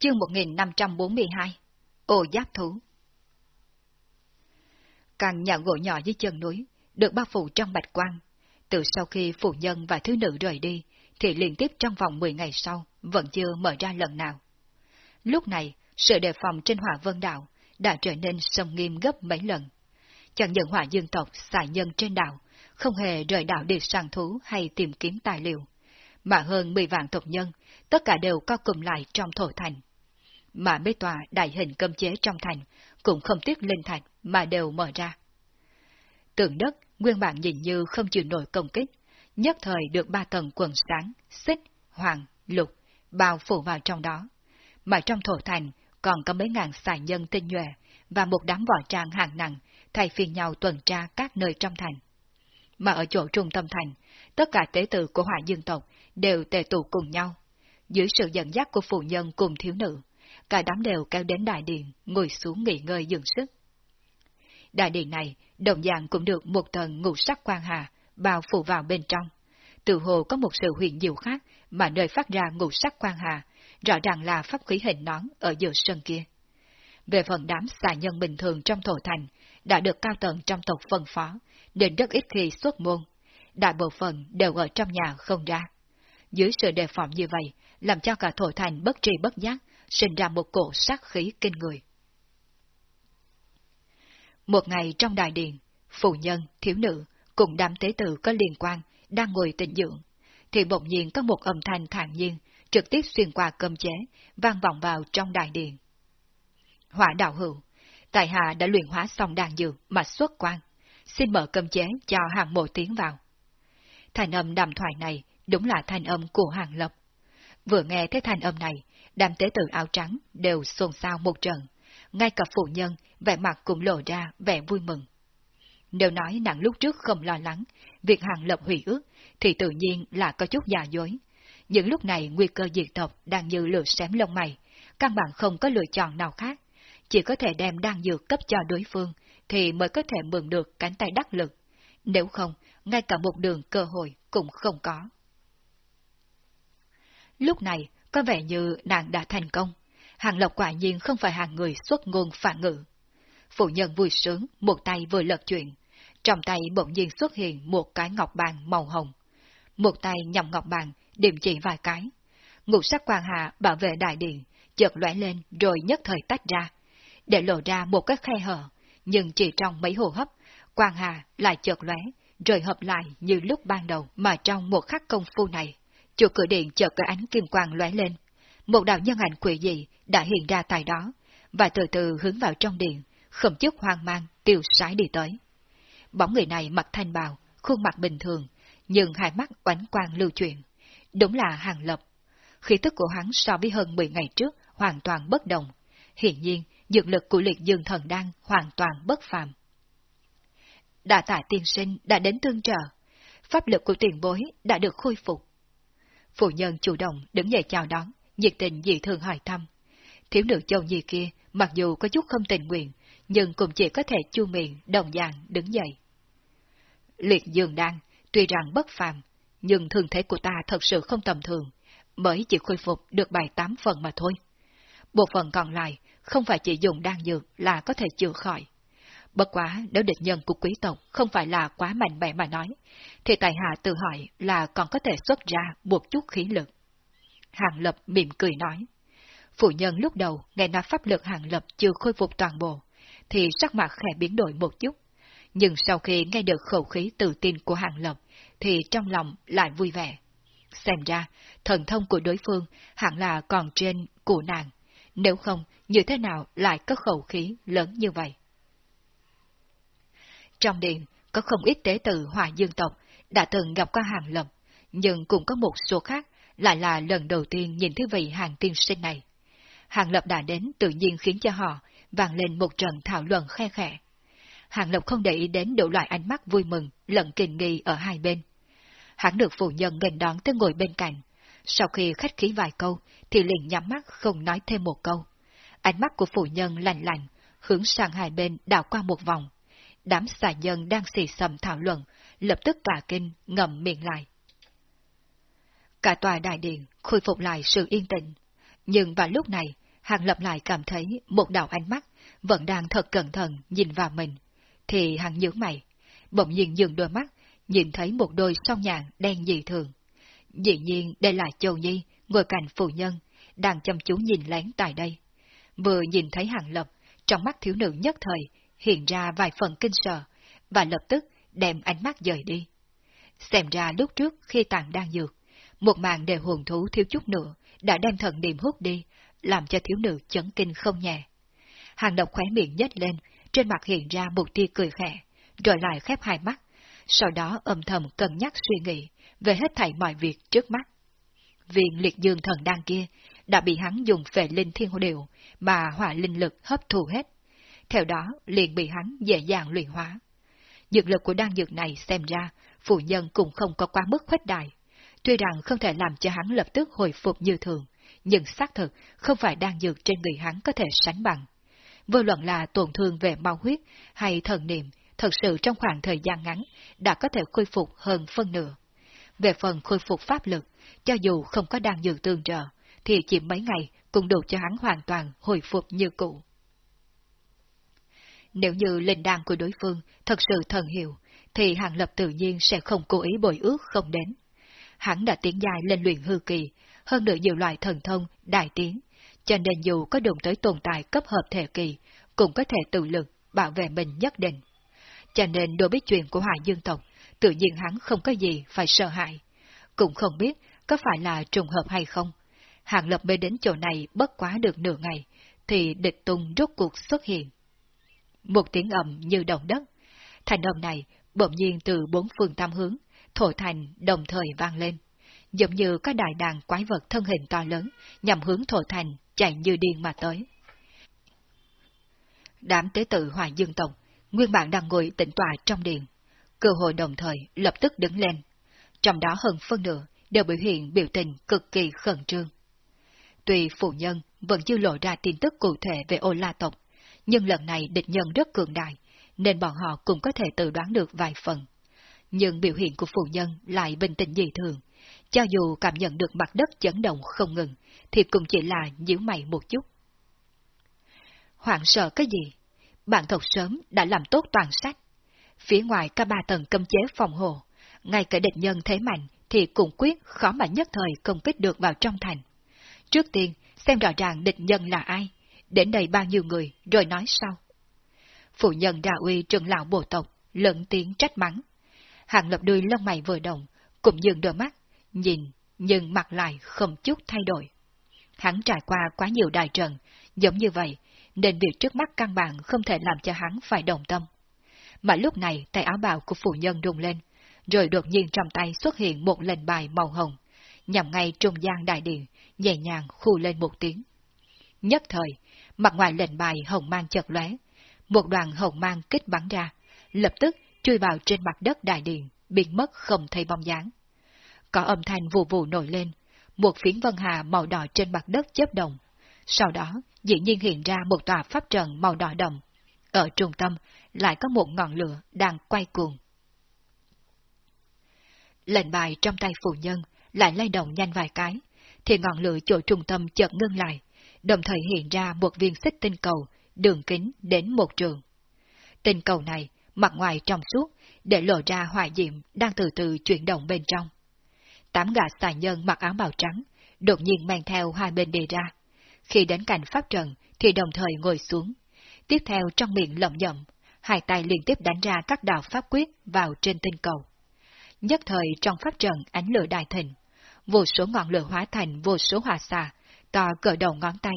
Chương 1542 Ô giáp thú Căn nhà gỗ nhỏ dưới chân núi, được bao phủ trong bạch quang. Từ sau khi phụ nhân và thứ nữ rời đi, thì liên tiếp trong vòng 10 ngày sau, vẫn chưa mở ra lần nào. Lúc này, sự đề phòng trên hỏa vân đảo đã trở nên sông nghiêm gấp mấy lần. Chẳng những hỏa dương tộc xài nhân trên đảo, không hề rời đảo để săn thú hay tìm kiếm tài liệu, mà hơn 10 vạn tộc nhân, tất cả đều co cùng lại trong thổ thành. Mà mấy tòa đại hình cơm chế trong thành cũng không tiếc linh thạch mà đều mở ra. Tượng đất nguyên bản nhìn như không chịu nổi công kích, nhất thời được ba tầng quần sáng, xích, hoàng, lục, bao phủ vào trong đó. Mà trong thổ thành còn có mấy ngàn xài nhân tinh nhuệ và một đám võ trang hạng nặng thay phiên nhau tuần tra các nơi trong thành. Mà ở chỗ trung tâm thành, tất cả tế tử của hỏa dương tộc đều tề tụ cùng nhau. Dưới sự dẫn dắt của phụ nhân cùng thiếu nữ, cả đám đều kéo đến đại điện, ngồi xuống nghỉ ngơi dưỡng sức. Đại điện này, đồng dạng cũng được một tầng ngũ sắc quang hà, bao phủ vào bên trong. Từ hồ có một sự huyền diệu khác mà nơi phát ra ngũ sắc quang hà, rõ ràng là pháp khí hình nón ở giữa sân kia. Về phần đám xà nhân bình thường trong thổ thành, đã được cao tầng trong tộc phân phó, nên rất ít khi xuất môn. Đại bộ phận đều ở trong nhà không ra. Dưới sự đề phòng như vậy, làm cho cả thổ thành bất tri bất giác, sinh ra một cổ sát khí kinh người. Một ngày trong đại điện, phụ nhân, thiếu nữ, cùng đám tế tử có liên quan, đang ngồi tịnh dưỡng, thì bỗng nhiên có một âm thanh thản nhiên, trực tiếp xuyên qua cơm chế, vang vọng vào trong đại điện. Hỏa đạo hữu, tại hạ đã luyện hóa xong đàn dược mà xuất quan, xin mở cơm chế cho hàng mộ tiến vào. Thành âm đàm thoại này đúng là thanh âm của hàng lập. Vừa nghe thấy thanh âm này, đám tế tử áo trắng đều xôn xao một trận, ngay cả phụ nhân, vẻ mặt cũng lộ ra vẻ vui mừng. Nếu nói nàng lúc trước không lo lắng, việc hàng lập hủy ước, thì tự nhiên là có chút giả dối. Những lúc này nguy cơ diệt tộc đang như lửa xém lông mày, căn bản không có lựa chọn nào khác, chỉ có thể đem đan dược cấp cho đối phương, thì mới có thể mượn được cánh tay đắc lực. Nếu không, ngay cả một đường cơ hội cũng không có. Lúc này, có vẻ như nàng đã thành công. Hàng Lộc quả nhiên không phải hàng người xuất ngôn phản ngữ. Phụ nhân vui sướng, một tay vừa lật chuyện. Trong tay bỗng nhiên xuất hiện một cái ngọc bàn màu hồng. Một tay nhằm ngọc bàn, điểm chỉ vài cái. Ngũ sắc quan hạ bảo vệ đại điện, chợt lóe lên rồi nhất thời tách ra, để lộ ra một cái khe hở, nhưng chỉ trong mấy hồ hấp, quan hà lại chợt lóe, rồi hợp lại như lúc ban đầu mà trong một khắc công phu này, Chủ cửa điện chợt có ánh kim quang lóe lên. Một đạo nhân ảnh quỷ dị đã hiện ra tại đó, và từ từ hướng vào trong điện, không chút hoang mang, tiêu sái đi tới. Bóng người này mặc thanh bào, khuôn mặt bình thường, nhưng hai mắt oánh quang lưu chuyển. Đúng là hàng lập. Khí tức của hắn so với hơn 10 ngày trước hoàn toàn bất đồng. Hiện nhiên, dược lực của liệt dương thần đang hoàn toàn bất phàm. Đà tạ tiên sinh đã đến tương trợ. Pháp lực của tiền bối đã được khôi phục. Phụ nhân chủ động đứng dậy chào đón, nhiệt tình dị thường hỏi thăm. Thiếu nữ châu nhi kia, mặc dù có chút không tình nguyện, nhưng cũng chỉ có thể chu miệng, đồng dạng đứng dậy. Liệt dường đan, tuy rằng bất phàm, nhưng thương thế của ta thật sự không tầm thường, mới chỉ khôi phục được bài tám phần mà thôi. Bộ phận còn lại, không phải chỉ dùng đan dược là có thể chữa khỏi. Bất quá nếu địch nhân của quý tộc không phải là quá mạnh mẽ mà nói, thì tài hạ tự hỏi là còn có thể xuất ra một chút khí lực. Hàng Lập mỉm cười nói. Phụ nhân lúc đầu nghe nói pháp lực Hàng Lập chưa khôi phục toàn bộ, thì sắc mặt khẽ biến đổi một chút. Nhưng sau khi nghe được khẩu khí tự tin của Hàng Lập, thì trong lòng lại vui vẻ. Xem ra, thần thông của đối phương hẳn là còn trên của nàng, nếu không, như thế nào lại có khẩu khí lớn như vậy? Trong điện, có không ít tế tử hòa dương tộc đã từng gặp qua hàng lập, nhưng cũng có một số khác lại là lần đầu tiên nhìn thấy vị hàng tiên sinh này. Hàng lập đã đến tự nhiên khiến cho họ vang lên một trận thảo luận khe khẽ. Hàng lập không để ý đến đủ loại ánh mắt vui mừng, lẫn kinh nghi ở hai bên. Hắn được phụ nhân nghênh đón tới ngồi bên cạnh. Sau khi khách khí vài câu, thì liền nhắm mắt không nói thêm một câu. Ánh mắt của phụ nhân lạnh lạnh, hướng sang hai bên đảo qua một vòng, đám xà nhân đang xì xầm thảo luận, lập tức cả kinh, ngậm miệng lại. Cả tòa đại điện khôi phục lại sự yên tĩnh, nhưng vào lúc này, Hàng Lập lại cảm thấy một đạo ánh mắt vẫn đang thật cẩn thận nhìn vào mình, thì Hàng nhớ mày, bỗng nhiên dừng đôi mắt, nhìn thấy một đôi song nhạn đen dị thường. Dĩ nhiên đây là Châu Nhi, ngồi cạnh phụ nhân, đang chăm chú nhìn lén tại đây. Vừa nhìn thấy Hàng Lập, trong mắt thiếu nữ nhất thời hiện ra vài phần kinh sợ, và lập tức đem ánh mắt dời đi. Xem ra lúc trước khi tàng đang dược, một màn đề hồn thú thiếu chút nữa đã đem thần niệm hút đi, làm cho thiếu nữ chấn kinh không nhẹ. Hàng độc khóe miệng nhếch lên, trên mặt hiện ra một tia cười khẽ, rồi lại khép hai mắt, sau đó âm thầm cân nhắc suy nghĩ về hết thảy mọi việc trước mắt. Viện liệt dương thần đan kia đã bị hắn dùng phệ linh thiên hồ điệu mà hỏa linh lực hấp thụ hết. Theo đó liền bị hắn dễ dàng luyện hóa. Dược lực của đan dược này xem ra, phụ nhân cũng không có quá mức khuếch đại. Tuy rằng không thể làm cho hắn lập tức hồi phục như thường, nhưng xác thực không phải đan dược trên người hắn có thể sánh bằng. Vô luận là tổn thương về mau huyết hay thần niệm, thật sự trong khoảng thời gian ngắn đã có thể khôi phục hơn phân nửa. Về phần khôi phục pháp lực, cho dù không có đan dược tương trợ, thì chỉ mấy ngày cũng đủ cho hắn hoàn toàn hồi phục như cũ. Nếu như linh đan của đối phương thật sự thần hiệu, thì Hàng Lập tự nhiên sẽ không cố ý bồi ước không đến. Hắn đã tiến dài lên luyện hư kỳ, hơn nữa nhiều loại thần thông, đại tiến, cho nên dù có đụng tới tồn tại cấp hợp thể kỳ, cũng có thể tự lực, bảo vệ mình nhất định. Cho nên đối với chuyện của hải Dương tộc, tự nhiên hắn không có gì phải sợ hãi. Cũng không biết có phải là trùng hợp hay không. Hàng Lập mới đến chỗ này bất quá được nửa ngày, thì địch tung rốt cuộc xuất hiện. Một tiếng ầm như động đất. Thành âm này bỗng nhiên từ bốn phương tam hướng, thổi thành đồng thời vang lên. Giống như các đại đàn quái vật thân hình to lớn, nhằm hướng thổ thành, chạy như điên mà tới. Đám tế tự Hoàng Dương Tông, nguyên bản đang ngồi tĩnh tọa trong điện. Cơ hội đồng thời lập tức đứng lên. Trong đó hơn phân nửa đều biểu hiện biểu tình cực kỳ khẩn trương. Tuy phụ nhân vẫn chưa lộ ra tin tức cụ thể về ô la tộc, nhưng lần này địch nhân rất cường đại, nên bọn họ cũng có thể tự đoán được vài phần. Nhưng biểu hiện của phụ nhân lại bình tĩnh dị thường, cho dù cảm nhận được mặt đất chấn động không ngừng, thì cũng chỉ là nhíu mày một chút. Hoảng sợ cái gì? Bạn thật sớm đã làm tốt toàn sách. Phía ngoài cả ba tầng cấm chế phòng hộ, ngay cả địch nhân thế mạnh thì cũng quyết khó mà nhất thời công kích được vào trong thành. Trước tiên, xem rõ ràng địch nhân là ai, đến đây bao nhiêu người, rồi nói sau. Phụ nhân đà uy trừng lão bộ tộc, lẫn tiếng trách mắng. Hàng lập đuôi lông mày vừa động, cũng dừng đôi mắt, nhìn, nhưng mặt lại không chút thay đổi. Hắn trải qua quá nhiều đại trận, giống như vậy, nên việc trước mắt căn bản không thể làm cho hắn phải đồng tâm. Mà lúc này tay áo bào của phụ nhân rung lên, rồi đột nhiên trong tay xuất hiện một lệnh bài màu hồng, nhằm ngay trung gian đại điện, nhẹ nhàng khu lên một tiếng. Nhất thời, mặt ngoài lệnh bài hồng mang chợt lóe, một đoàn hồng mang kích bắn ra, lập tức chui vào trên mặt đất đại điện, biến mất không thấy bóng dáng. Có âm thanh vù vù nổi lên, một phiến vân hà màu đỏ trên mặt đất chớp động. Sau đó, dĩ nhiên hiện ra một tòa pháp trận màu đỏ đậm. Ở trung tâm, lại có một ngọn lửa đang quay cuồng. Lệnh bài trong tay phụ nhân lại lay động nhanh vài cái, thì ngọn lửa chỗ trung tâm chợt ngưng lại, đồng thời hiện ra một viên xích tinh cầu, đường kính đến một trường. Tinh cầu này, mặt ngoài trong suốt, để lộ ra hỏa diệm đang từ từ chuyển động bên trong. Tám gã xài nhân mặc áo bào trắng, đột nhiên mang theo hai bên đề ra. Khi đến cạnh pháp trận, thì đồng thời ngồi xuống. Tiếp theo trong miệng lẩm nhẩm, hai tay liên tiếp đánh ra các đạo pháp quyết vào trên tinh cầu. Nhất thời trong pháp trận ánh lửa đại thịnh, vô số ngọn lửa hóa thành vô số hỏa xà, to cỡ đầu ngón tay,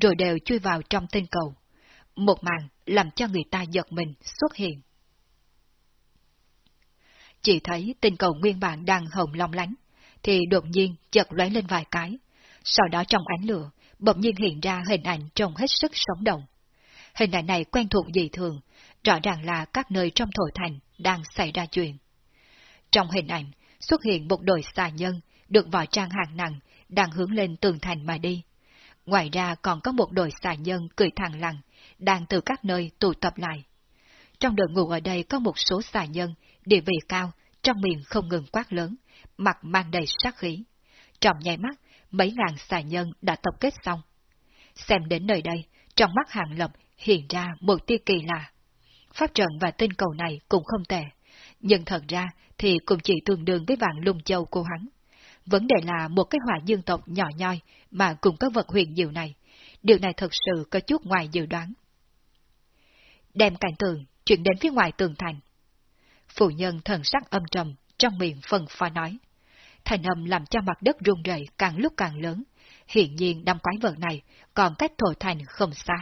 rồi đều chui vào trong tinh cầu. Một màn làm cho người ta giật mình xuất hiện. Chỉ thấy tinh cầu nguyên bản đang hồng long lánh, thì đột nhiên chợt lóe lên vài cái. Sau đó trong ánh lửa, bỗng nhiên hiện ra hình ảnh trông hết sức sống động. Hình ảnh này quen thuộc dị thường, rõ ràng là các nơi trong thổ thành đang xảy ra chuyện. Trong hình ảnh, xuất hiện một đội xà nhân, được võ trang hàng nặng, đang hướng lên tường thành mà đi. Ngoài ra còn có một đội xà nhân cười thẳng lặng, đang từ các nơi tụ tập lại. Trong đội ngũ ở đây có một số xà nhân, địa vị cao, trong miệng không ngừng quát lớn, mặt mang đầy sát khí. Trong nháy mắt, mấy ngàn xà nhân đã tập kết xong. Xem đến nơi đây, trong mắt Hàng Lập hiện ra một tia kỳ lạ. Pháp trận và tinh cầu này cũng không tệ, nhưng thật ra thì cũng chỉ tương đương với vạn lung châu của hắn. Vấn đề là một cái hỏa dương tộc nhỏ nhoi mà cùng có vật huyền diệu này. Điều này thật sự có chút ngoài dự đoán. Đem cảnh tường chuyển đến phía ngoài tường thành. Phụ nhân thần sắc âm trầm, trong miệng phần pha nói. Thành âm làm cho mặt đất rung rẩy càng lúc càng lớn. Hiện nhiên đâm quái vật này còn cách thổ thành không xa.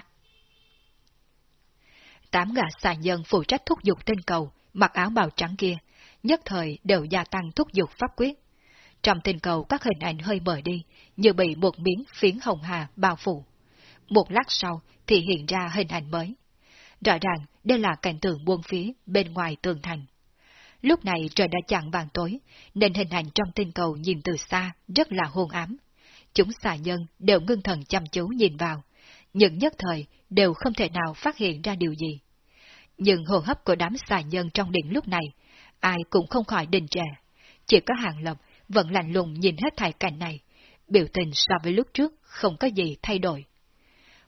Tám gã xà nhân phụ trách thúc giục tên cầu, mặc áo bào trắng kia, nhất thời đều gia tăng thúc giục pháp quyết. Trong tình cầu các hình ảnh hơi mờ đi, như bị một miếng phiến hồng hà bao phủ. Một lát sau thì hiện ra hình ảnh mới. Rõ ràng đây là cảnh tượng buông phía bên ngoài tường thành. Lúc này trời đã chặn vàng tối, nên hình ảnh trong tinh cầu nhìn từ xa rất là hôn ám. Chúng xà nhân đều ngưng thần chăm chú nhìn vào, nhưng nhất thời đều không thể nào phát hiện ra điều gì. Nhưng hô hấp của đám xà nhân trong điện lúc này, ai cũng không khỏi đình trệ. Chỉ có hàng lộc vẫn lạnh lùng nhìn hết thải cảnh này, biểu tình so với lúc trước không có gì thay đổi.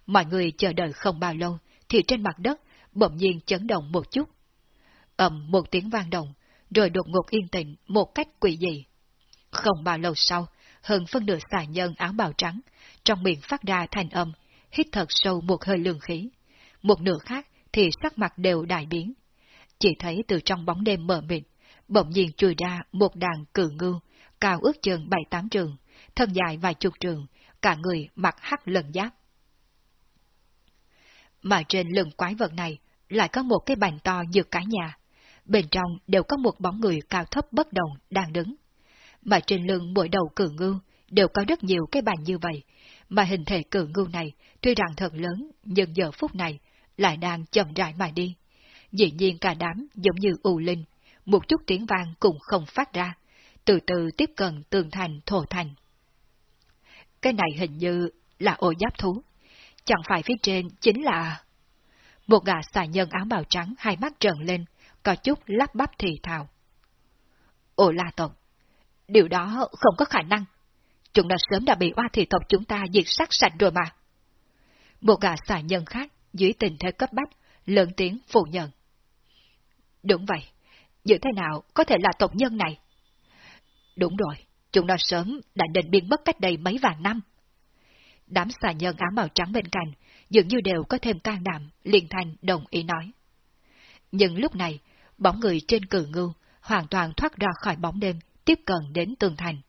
Mọi người chờ đợi không bao lâu, thì trên mặt đất bỗng nhiên chấn động một chút. ầm một tiếng vang động, rồi đột ngột yên tĩnh một cách quỷ dị. Không bao lâu sau, hơn phân nửa xà nhân áo bào trắng, trong miệng phát ra thành âm, hít thật sâu một hơi lương khí. Một nửa khác thì sắc mặt đều đại biến. Chỉ thấy từ trong bóng đêm mờ mịt, bỗng nhiên chui ra một đàn cự ngưu, cao ước chừng bảy tám trường, thân dài vài chục trường, cả người mặc hắc lần giáp. Mà trên lưng quái vật này lại có một cái bàn to như cả nhà. Bên trong đều có một bóng người cao thấp bất đồng đang đứng. Mà trên lưng mỗi đầu cử ngưu đều có rất nhiều cái bàn như vậy, mà hình thể cử ngưu này tuy rằng thật lớn, nhưng giờ phút này lại đang chậm rãi mà đi. Dĩ nhiên cả đám giống như ù linh, một chút tiếng vang cũng không phát ra, từ từ tiếp cận tường thành thổ thành. Cái này hình như là ổ giáp thú, chẳng phải phía trên chính là... Một gã xà nhân áo bào trắng hai mắt trợn lên, có chút lắp bắp thì thào. ổ la tộc, điều đó không có khả năng. Chúng đã sớm đã bị oa thị tộc chúng ta diệt sát sạch rồi mà. Một gã xà nhân khác dưới tình thế cấp bách, lớn tiếng phủ nhận. Đúng vậy, như thế nào có thể là tộc nhân này? Đúng rồi, chúng nó sớm đã định biến mất cách đây mấy vạn năm. Đám xà nhân áo màu trắng bên cạnh, dường như đều có thêm can đảm, liền thành đồng ý nói. Nhưng lúc này, bóng người trên cử ngưu hoàn toàn thoát ra khỏi bóng đêm, tiếp cận đến tường thành.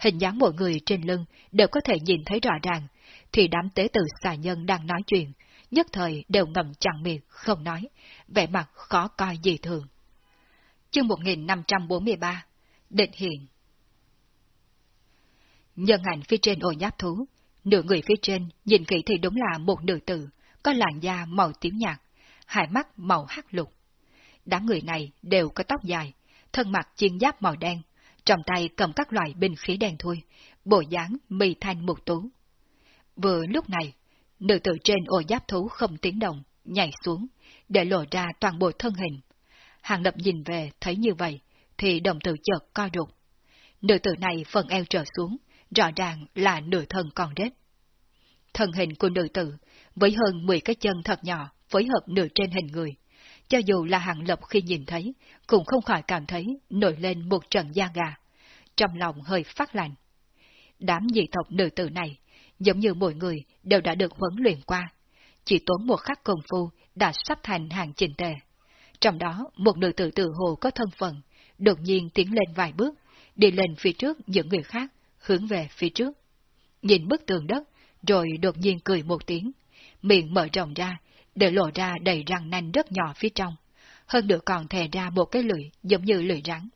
Hình dáng mọi người trên lưng đều có thể nhìn thấy rõ ràng, thì đám tế tử xà nhân đang nói chuyện, nhất thời đều ngầm chặn miệng, không nói, vẻ mặt khó coi gì thường. Chương 1543 Định hiện Nhân ảnh phía trên ổ giáp thú, nửa người phía trên nhìn kỹ thì đúng là một nữ tử, có làn da màu tím nhạt, hai mắt màu hắc lục. Đám người này đều có tóc dài, thân mặt chiên giáp màu đen, trong tay cầm các loại binh khí đen thui, bộ dáng mì thanh một tú. Vừa lúc này, Nữ tử trên ô giáp thú không tiếng động, nhảy xuống, để lộ ra toàn bộ thân hình. Hàng lập nhìn về thấy như vậy, thì đồng tử chợt co rụt. Nữ tử này phần eo trở xuống, rõ ràng là nửa thân còn rết. Thân hình của nữ tử, với hơn 10 cái chân thật nhỏ, phối hợp nửa trên hình người. Cho dù là hạng lập khi nhìn thấy, cũng không khỏi cảm thấy nổi lên một trận da gà. Trong lòng hơi phát lạnh. Đám dị tộc nữ tử này, giống như mỗi người đều đã được huấn luyện qua. Chỉ tốn một khắc công phu đã sắp thành hàng trình tề. Trong đó, một nữ tử tự hồ có thân phận, đột nhiên tiến lên vài bước, đi lên phía trước những người khác, hướng về phía trước. Nhìn bức tường đất, rồi đột nhiên cười một tiếng, miệng mở rộng ra, để lộ ra đầy răng nanh rất nhỏ phía trong, hơn nữa còn thè ra một cái lưỡi giống như lưỡi rắn.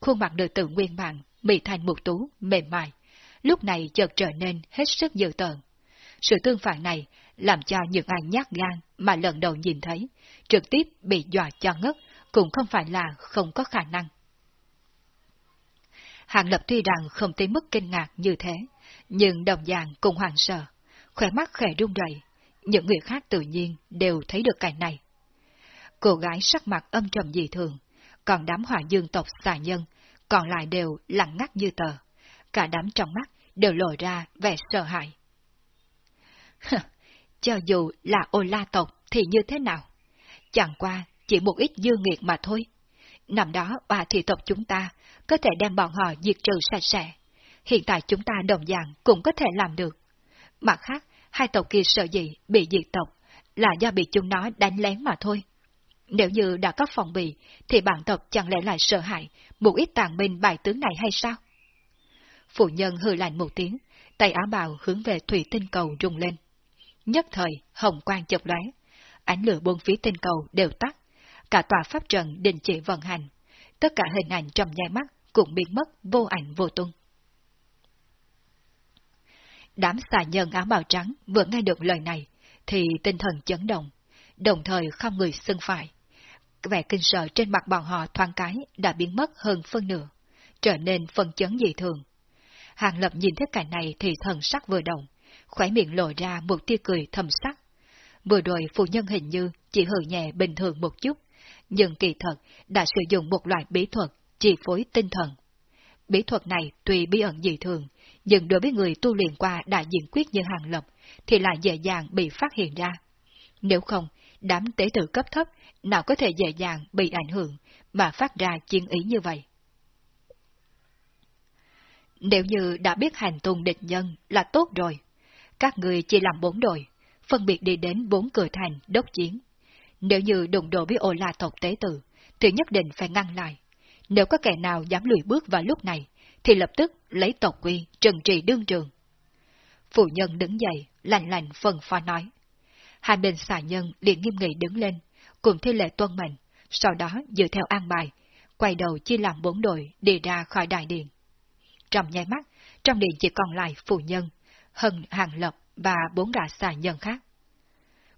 Khuôn mặt nữ tử nguyên bản, bị thành một tú, mềm mại, lúc này chợt trở nên hết sức dữ tợn. Sự tương phản này làm cho những ai nhát gan mà lần đầu nhìn thấy, trực tiếp bị dọa cho ngất, cũng không phải là không có khả năng. Hàng Lập tuy rằng không tới mức kinh ngạc như thế, nhưng đồng dạng cũng hoàng sợ, khỏe mắt khẽ run rẩy. Những người khác tự nhiên đều thấy được cảnh này. Cô gái sắc mặt âm trầm dị thường, còn đám hỏa dương tộc xà nhân, còn lại đều lặng ngắt như tờ. Cả đám trong mắt đều lộ ra vẻ sợ hãi. Cho dù là ô la tộc thì như thế nào? Chẳng qua chỉ một ít dư nghiệt mà thôi. Năm đó bà thị tộc chúng ta có thể đem bọn họ diệt trừ sạch sẽ. Hiện tại chúng ta đồng dạng cũng có thể làm được. Mặt khác, hai tộc kia sợ gì bị diệt tộc là do bị chúng nó đánh lén mà thôi. Nếu như đã có phòng bị, thì bản tộc chẳng lẽ lại sợ hãi một ít tàn binh bài tướng này hay sao? Phụ nhân hư lạnh một tiếng, tay áo bào hướng về thủy tinh cầu rung lên. Nhất thời, hồng quang chợt lóe, ánh lửa buông phía tinh cầu đều tắt, cả tòa pháp trận đình chỉ vận hành, tất cả hình ảnh trong nháy mắt cũng biến mất vô ảnh vô tung. Đám xà nhân áo bào trắng vừa nghe được lời này, thì tinh thần chấn động, đồng thời không người xưng phải. Vẻ kinh sợ trên mặt bọn họ thoáng cái đã biến mất hơn phân nửa, trở nên phân chấn dị thường. Hàng Lập nhìn thấy cảnh này thì thần sắc vừa động, khóe miệng lộ ra một tia cười thầm sắc. Vừa rồi phụ nhân hình như chỉ hừ nhẹ bình thường một chút, nhưng kỳ thật đã sử dụng một loại bí thuật chi phối tinh thần. Bí thuật này tuy bí ẩn dị thường, nhưng đối với người tu luyện qua đại diện quyết như Hàng Lập thì lại dễ dàng bị phát hiện ra. Nếu không, đám tế tử cấp thấp nào có thể dễ dàng bị ảnh hưởng mà phát ra chiến ý như vậy. Nếu như đã biết hành tung địch nhân là tốt rồi, các người chia làm bốn đội, phân biệt đi đến bốn cửa thành đốc chiến. Nếu như đụng độ với ô la tộc tế tử, thì nhất định phải ngăn lại. Nếu có kẻ nào dám lùi bước vào lúc này, thì lập tức lấy tộc quy trừng trị đương trường. Phụ nhân đứng dậy, lạnh lạnh phần pha nói. Hai bên xà nhân liền nghiêm nghị đứng lên, cùng thi lệ tuân mệnh, sau đó dựa theo an bài, quay đầu chia làm bốn đội đi ra khỏi đại điện. Trong nháy mắt, trong điện chỉ còn lại phụ nhân, hân hàng lập và bốn gã xà nhân khác.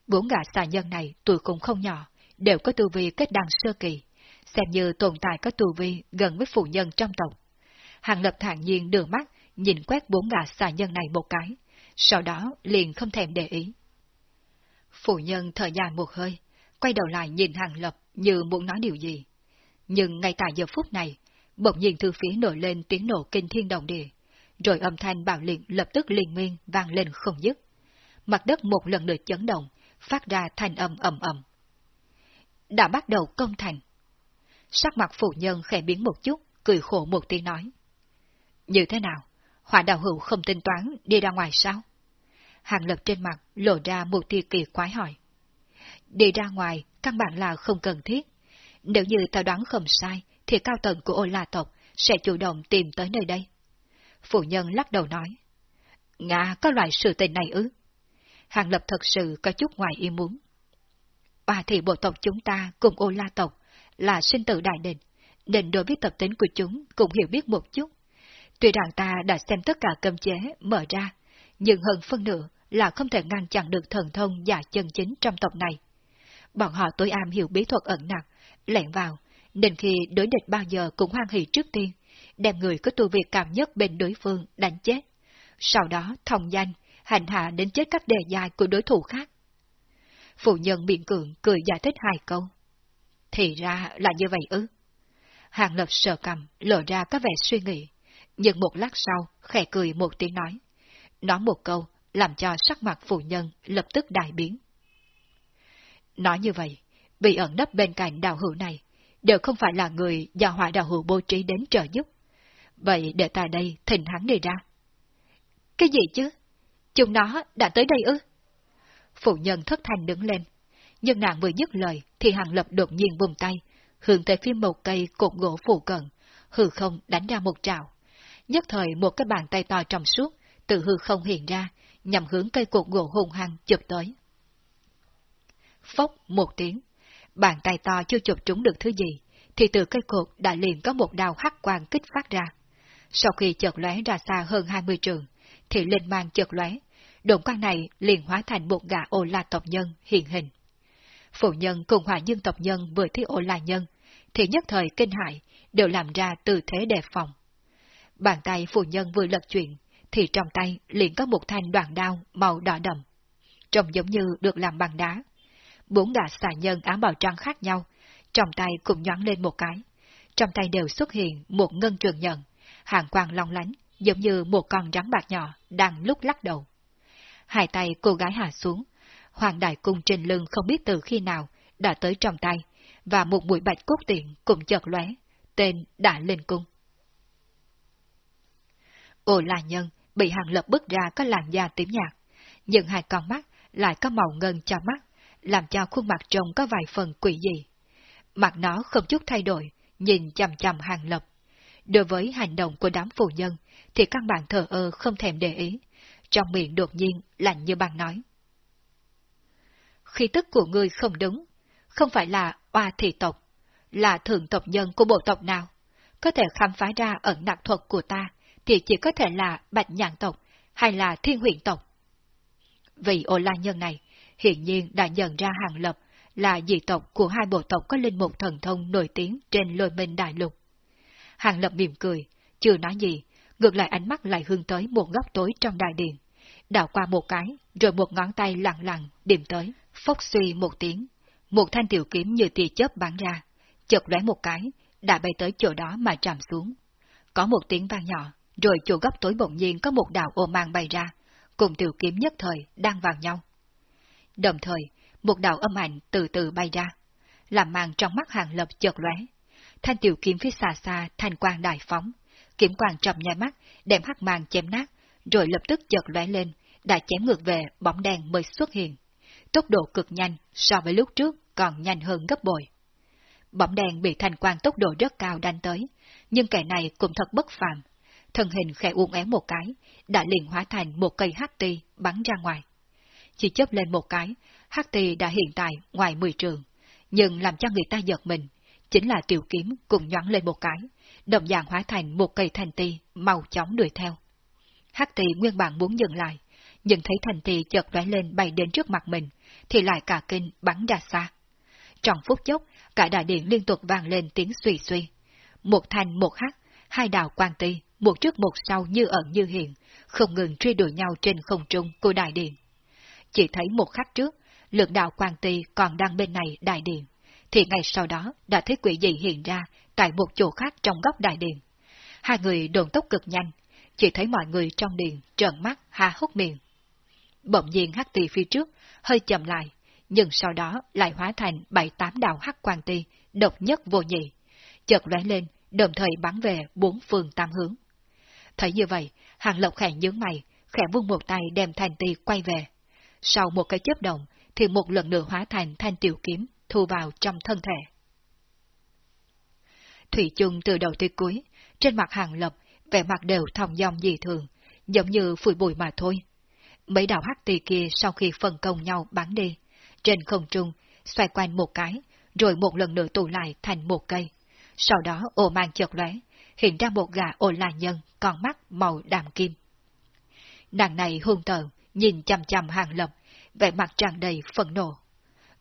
Bốn gã xà nhân này tuổi cũng không nhỏ, đều có tu vi kết đăng sơ kỳ, xem như tồn tại có tu vi gần với phụ nhân trong tộc. Hàng lập thản nhiên đưa mắt, nhìn quét bốn gã xà nhân này một cái, sau đó liền không thèm để ý. Phụ nhân thở dài một hơi, quay đầu lại nhìn hàng lập như muốn nói điều gì. Nhưng ngay tại giờ phút này, bỗng nhiên từ phía nổi lên tiếng nổ kinh thiên động địa, rồi âm thanh bạo liệt lập tức liên miên vang lên không dứt. Mặt đất một lần nữa chấn động, phát ra thanh âm ầm ầm. Đã bắt đầu công thành. Sắc mặt phụ nhân khẽ biến một chút, cười khổ một tiếng nói. Như thế nào? Hỏa đạo hữu không tính toán đi ra ngoài sao? Hàng lập trên mặt lộ ra một tia kỳ quái hỏi. Đi ra ngoài, căn bản là không cần thiết. Nếu như ta đoán không sai, thì cao tầng của ô la tộc sẽ chủ động tìm tới nơi đây. Phụ nhân lắc đầu nói. Nga có loại sự tình này ư? Hàng lập thật sự có chút ngoài ý muốn. Bà thì bộ tộc chúng ta cùng ô la tộc là sinh tử đại định, nên đối với tập tính của chúng cũng hiểu biết một chút. Tuy rằng ta đã xem tất cả cơm chế mở ra, nhưng hơn phân nửa là không thể ngăn chặn được thần thông giả chân chính trong tộc này. Bọn họ tối am hiểu bí thuật ẩn nặc, lẻn vào, nên khi đối địch bao giờ cũng hoan hỷ trước tiên, đem người có tu vi cảm nhất bên đối phương đánh chết. Sau đó thông danh, hành hạ đến chết các đề dài của đối thủ khác. Phụ nhân miệng cường cười giải thích hai câu. Thì ra là như vậy ư. Hàng lập sờ cầm, lộ ra có vẻ suy nghĩ, nhưng một lát sau, khẽ cười một tiếng nói. Nói một câu, làm cho sắc mặt phụ nhân lập tức đại biến. Nói như vậy, bị ẩn nấp bên cạnh đào hữu này, đều không phải là người do hỏa đào hữu bố trí đến trợ giúp. Vậy để tại đây thỉnh hắn đi ra. Cái gì chứ? Chúng nó đã tới đây ư? Phụ nhân thất thành đứng lên, nhưng nàng vừa dứt lời thì hàng lập đột nhiên vùng tay, hướng tới phía một cây cột gỗ phụ cận, hư không đánh ra một trào. Nhất thời một cái bàn tay to trong suốt, từ hư không hiện ra, nhằm hướng cây cột gỗ hùng hăng chụp tới. Phốc một tiếng, bàn tay to chưa chụp trúng được thứ gì, thì từ cây cột đã liền có một đào hắc quang kích phát ra. Sau khi chợt lóe ra xa hơn 20 trường, thì lên mang chợt lóe, đồn quan này liền hóa thành một gã ô la tộc nhân hiện hình. Phụ nhân cùng hỏa dương tộc nhân vừa thấy ô la nhân, thì nhất thời kinh hại, đều làm ra tư thế đề phòng. Bàn tay phụ nhân vừa lật chuyện, thì trong tay liền có một thanh đoạn đao màu đỏ đậm. Trông giống như được làm bằng đá. Bốn gã xà nhân áo bào trắng khác nhau, trong tay cũng nhoáng lên một cái. Trong tay đều xuất hiện một ngân trường nhận, hàng quang long lánh, giống như một con rắn bạc nhỏ đang lúc lắc đầu. Hai tay cô gái hạ xuống, hoàng đại cung trên lưng không biết từ khi nào đã tới trong tay, và một mũi bạch cốt tiện cũng chợt lóe, tên đã lên cung. Ô là nhân, bị hàng lập bức ra có làn da tím nhạt, nhưng hai con mắt lại có màu ngân cho mắt, làm cho khuôn mặt trông có vài phần quỷ dị. Mặt nó không chút thay đổi, nhìn chằm chằm hàng lập. Đối với hành động của đám phụ nhân, thì các bạn thờ ơ không thèm để ý, trong miệng đột nhiên lạnh như băng nói. Khi tức của ngươi không đúng, không phải là oa thị tộc, là thượng tộc nhân của bộ tộc nào, có thể khám phá ra ẩn nặc thuật của ta, thì chỉ có thể là bạch nhạn tộc hay là thiên huyền tộc. Vị ô la nhân này hiện nhiên đã nhận ra hàng lập là dị tộc của hai bộ tộc có linh mục thần thông nổi tiếng trên lôi minh đại lục. Hàng lập mỉm cười, chưa nói gì, ngược lại ánh mắt lại hướng tới một góc tối trong đại điện. Đảo qua một cái, rồi một ngón tay lặng lặng điểm tới, phốc suy một tiếng. Một thanh tiểu kiếm như tia chớp bắn ra, chợt lóe một cái, đã bay tới chỗ đó mà trầm xuống. Có một tiếng vang nhỏ, rồi chỗ góc tối bỗng nhiên có một đạo ô mang bay ra, cùng tiểu kiếm nhất thời đang vào nhau. Đồng thời, một đạo âm ảnh từ từ bay ra, làm màn trong mắt hàng lập chợt lóe. Thanh tiểu kiếm phía xa xa thanh quang đại phóng, kiếm quang trầm nhai mắt, đem hắc màn chém nát, rồi lập tức chợt lóe lên, đã chém ngược về bóng đèn mới xuất hiện. Tốc độ cực nhanh so với lúc trước còn nhanh hơn gấp bội. Bóng đèn bị thành quang tốc độ rất cao đánh tới, nhưng kẻ này cũng thật bất phàm. Thân hình khẽ uốn éo một cái, đã liền hóa thành một cây hắc ti bắn ra ngoài. Chỉ chớp lên một cái, hắc ti đã hiện tại ngoài mười trường, nhưng làm cho người ta giật mình, chính là tiểu kiếm cùng nhoắn lên một cái, đồng dạng hóa thành một cây thành ti màu chóng đuổi theo. Hắc tỷ nguyên bản muốn dừng lại, nhưng thấy thành ti chợt lóe lên bay đến trước mặt mình, thì lại cả kinh bắn ra xa. Trong phút chốc, cả đại điện liên tục vang lên tiếng suy suy. Một thành một hắc, hai đạo quang ti, một trước một sau như ẩn như hiện, không ngừng truy đuổi nhau trên không trung của đại điện. Chỉ thấy một khắc trước, lượng đạo quang ti còn đang bên này đại điện, thì ngay sau đó đã thấy quỷ dị hiện ra tại một chỗ khác trong góc đại điện. Hai người đồn tốc cực nhanh, chỉ thấy mọi người trong điện trợn mắt há hốc miệng. Bỗng nhiên hắc tì phía trước, hơi chậm lại, nhưng sau đó lại hóa thành bảy tám đạo hắc quang ti, độc nhất vô nhị. Chợt lóe lên, đồng thời bắn về bốn phương tam hướng. Thấy như vậy, hàng lộc khẽ nhướng mày, khẽ vung một tay đem thanh ti quay về. Sau một cái chớp động, thì một lần nữa hóa thành thanh tiểu kiếm, thu vào trong thân thể. Thủy chung từ đầu tới cuối, trên mặt hàng lập, vẻ mặt đều thong dong dị thường, giống như phủi bụi mà thôi. Mấy đạo hắc tì kia sau khi phân công nhau bắn đi, trên không trung, xoay quanh một cái, rồi một lần nữa tụ lại thành một cây. Sau đó ồ mang chợt lóe, hiện ra một gà ồ la nhân, con mắt màu đàm kim. Nàng này hung tợn, nhìn chằm chằm hàng lập, vẻ mặt tràn đầy phẫn nộ.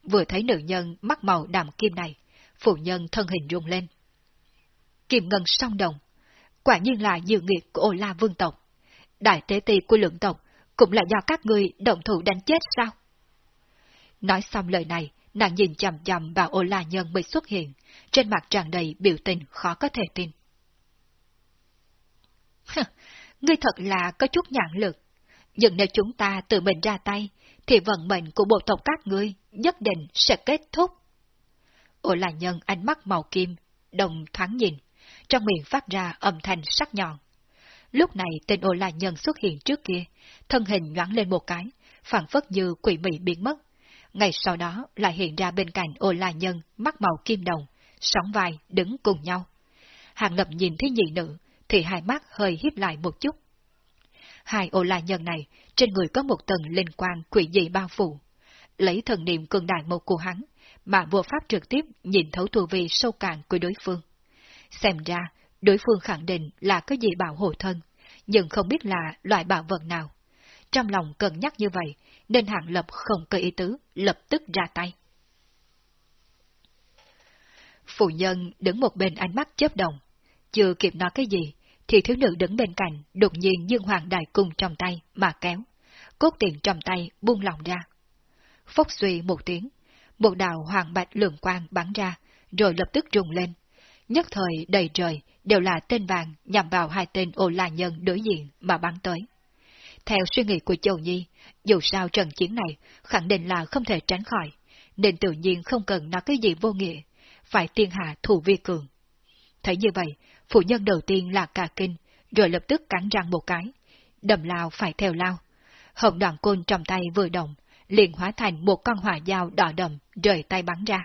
Vừa thấy nữ nhân mắt màu đàm kim này, phụ nhân thân hình rung lên. Kim ngân song đồng, quả nhiên là dự nghiệt của ô la vương tộc. Đại tế ti của lượng tộc cũng là do các người động thủ đánh chết sao? Nói xong lời này, nàng nhìn chầm chầm vào ô la nhân mới xuất hiện, trên mặt tràn đầy biểu tình khó có thể tin. ngươi thật là có chút nhãn lực, nhưng nếu chúng ta tự mình ra tay, thì vận mệnh của bộ tộc các ngươi nhất định sẽ kết thúc. Ô la nhân ánh mắt màu kim, đồng thoáng nhìn, trong miệng phát ra âm thanh sắc nhọn. Lúc này tên ô la nhân xuất hiện trước kia, thân hình nhoáng lên một cái, phản phất như quỷ mị biến mất. Ngày sau đó lại hiện ra bên cạnh ô la nhân mắt màu kim đồng, sóng vai đứng cùng nhau. Hàng lập nhìn thấy nhị nữ, thì hai mắt hơi híp lại một chút. Hai ô la nhân này, trên người có một tầng linh quan quỷ dị bao phủ. Lấy thần niệm cường đại một của hắn, mà vô pháp trực tiếp nhìn thấu tu vi sâu cạn của đối phương. Xem ra, đối phương khẳng định là có gì bảo hộ thân, nhưng không biết là loại bảo vật nào. Trong lòng cân nhắc như vậy, nên hạng lập không cơ ý tứ, lập tức ra tay. Phụ nhân đứng một bên ánh mắt chớp động, chưa kịp nói cái gì, thì thiếu nữ đứng bên cạnh đột nhiên dương hoàng đại cung trong tay mà kéo, cốt tiền trong tay buông lòng ra. Phốc suy một tiếng, một đạo hoàng bạch lượng quang bắn ra, rồi lập tức rung lên. Nhất thời đầy trời đều là tên vàng nhằm vào hai tên ô la nhân đối diện mà bắn tới. Theo suy nghĩ của Châu Nhi, dù sao trận chiến này khẳng định là không thể tránh khỏi, nên tự nhiên không cần nói cái gì vô nghĩa, phải tiên hạ thủ vi cường. Thấy như vậy, phụ nhân đầu tiên là cả kinh, rồi lập tức cắn răng một cái, đầm lao phải theo lao. Hồng đoạn côn trong tay vừa động, liền hóa thành một con hỏa dao đỏ đầm rời tay bắn ra.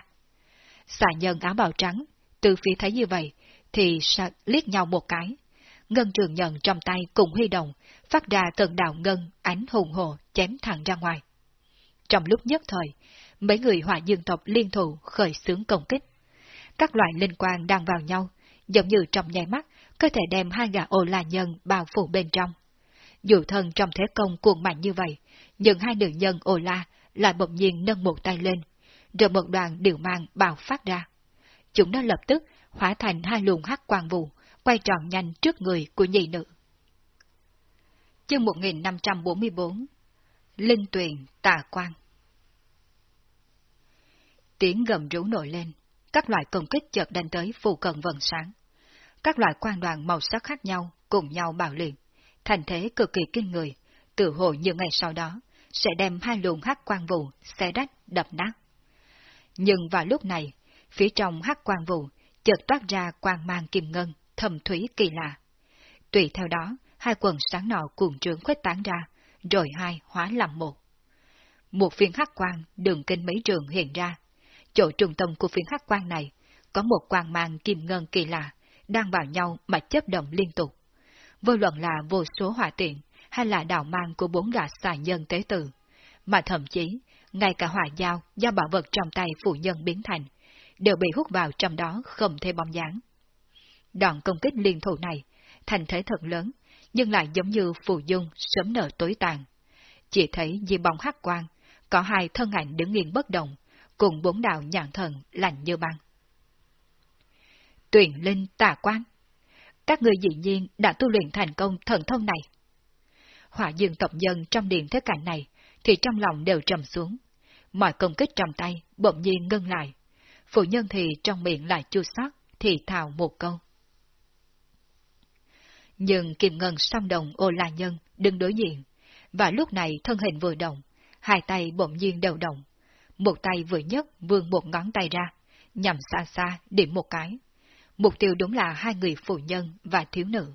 Xà nhân áo bào trắng, từ phía thấy như vậy, thì sạc liếc nhau một cái. Ngân trường nhận trong tay cùng huy động, phát ra từng đạo ngân, ánh hùng hồ, chém thẳng ra ngoài. Trong lúc nhất thời, mấy người hỏa dương tộc liên thủ khởi xướng công kích. Các loại linh quang đang vào nhau, giống như trong nháy mắt, có thể đem hai gã ô la nhân bao phủ bên trong. Dù thân trong thế công cuồng mạnh như vậy, nhưng hai nữ nhân ô la lại bỗng nhiên nâng một tay lên, rồi một đoàn điều mang bào phát ra. Chúng nó lập tức hóa thành hai luồng hắc quang vụ, quay tròn nhanh trước người của nhị nữ. Chương 1544 Linh tuyền tà quang Tiếng gầm rú nổi lên, các loại công kích chợt đánh tới phù cận vần sáng. Các loại quan đoàn màu sắc khác nhau cùng nhau bạo liệt thành thế cực kỳ kinh người, tự hồ như ngày sau đó, sẽ đem hai luồng hắc quang vụ xe rách đập nát. Nhưng vào lúc này, phía trong hắc quang vụ chợt toát ra quang mang kim ngân, thầm thủy kỳ lạ. Tùy theo đó, hai quần sáng nọ cuồng trướng khuếch tán ra, rồi hai hóa làm một. Một phiên hắc quang đường kinh mấy trường hiện ra. Chỗ trung tâm của phiên hắc quang này có một quang mang kim ngân kỳ lạ, đang vào nhau mà chấp động liên tục. Vô luận là vô số hỏa tiện, hay là đạo mang của bốn gã xà nhân tế tử, mà thậm chí, ngay cả hỏa dao do bảo vật trong tay phụ nhân biến thành, đều bị hút vào trong đó không thể bóng dáng. Đoạn công kích liên thủ này, thành thế thật lớn, nhưng lại giống như phù dung sớm nở tối tàn. Chỉ thấy di bóng hắc quang, có hai thân ảnh đứng yên bất động, cùng bốn đạo nhãn thần lạnh như băng. Tuyển linh tà quan. Các người dĩ nhiên đã tu luyện thành công thần thông này. Hỏa dương tộc dân trong điện thế cảnh này, thì trong lòng đều trầm xuống. Mọi công kích trong tay bỗng nhiên ngưng lại. Phụ nhân thì trong miệng lại chua xót thì thào một câu. Nhưng Kim Ngân song đồng ô la nhân đứng đối diện, và lúc này thân hình vừa động, hai tay bỗng nhiên đều động. Một tay vừa nhấc vươn một ngón tay ra, nhằm xa xa điểm một cái. Mục tiêu đúng là hai người phụ nhân và thiếu nữ.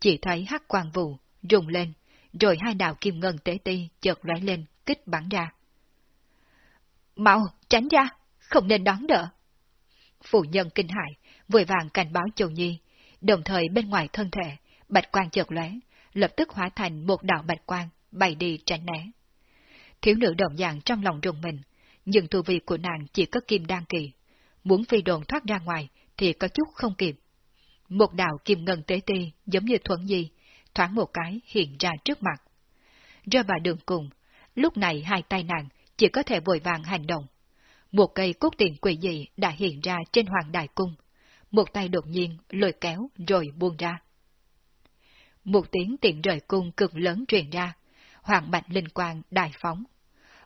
Chỉ thấy hắc quang vụ rùng lên, rồi hai đạo kim ngân tế ti chợt lóe lên, kích bắn ra. Mau, tránh ra, không nên đón đỡ. Phụ nhân kinh hại, vội vàng cảnh báo Châu Nhi, đồng thời bên ngoài thân thể, bạch quang chợt lóe, lập tức hóa thành một đạo bạch quang, bay đi tránh né. Thiếu nữ đồng dạng trong lòng rùng mình, nhưng tu vi của nàng chỉ có kim đan kỳ. Muốn phi đồn thoát ra ngoài thì có chút không kịp. Một đạo kim ngân tế ti giống như thuận di, thoáng một cái hiện ra trước mặt. Rơi vào đường cùng, lúc này hai tay nàng chỉ có thể vội vàng hành động. Một cây cốt tiền quỷ dị đã hiện ra trên hoàng đại cung. Một tay đột nhiên lôi kéo rồi buông ra. Một tiếng tiện rời cung cực lớn truyền ra, hoàng bạch linh quang đại phóng.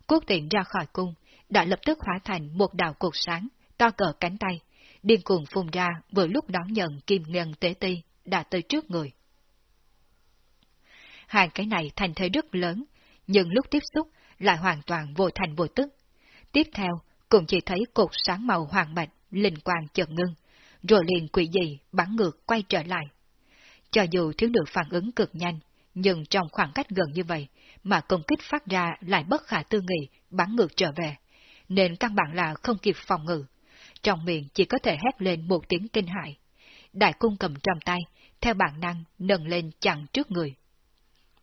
Cốt tiện ra khỏi cung, đã lập tức hóa thành một đạo cột sáng, to cỡ cánh tay, điên cuồng phun ra vừa lúc đón nhận kim ngân tế ti đã tới trước người. Hai cái này thành thế rất lớn, nhưng lúc tiếp xúc lại hoàn toàn vô thành vô tức. Tiếp theo, cũng chỉ thấy cột sáng màu hoàng bạch, linh quang chợt ngưng, rồi liền quỷ dị bắn ngược quay trở lại. Cho dù thiếu nữ phản ứng cực nhanh, nhưng trong khoảng cách gần như vậy, mà công kích phát ra lại bất khả tư nghị, bắn ngược trở về, nên căn bản là không kịp phòng ngự. Trong miệng chỉ có thể hét lên một tiếng kinh hại. Đại cung cầm trong tay, theo bản năng nâng lên chặn trước người.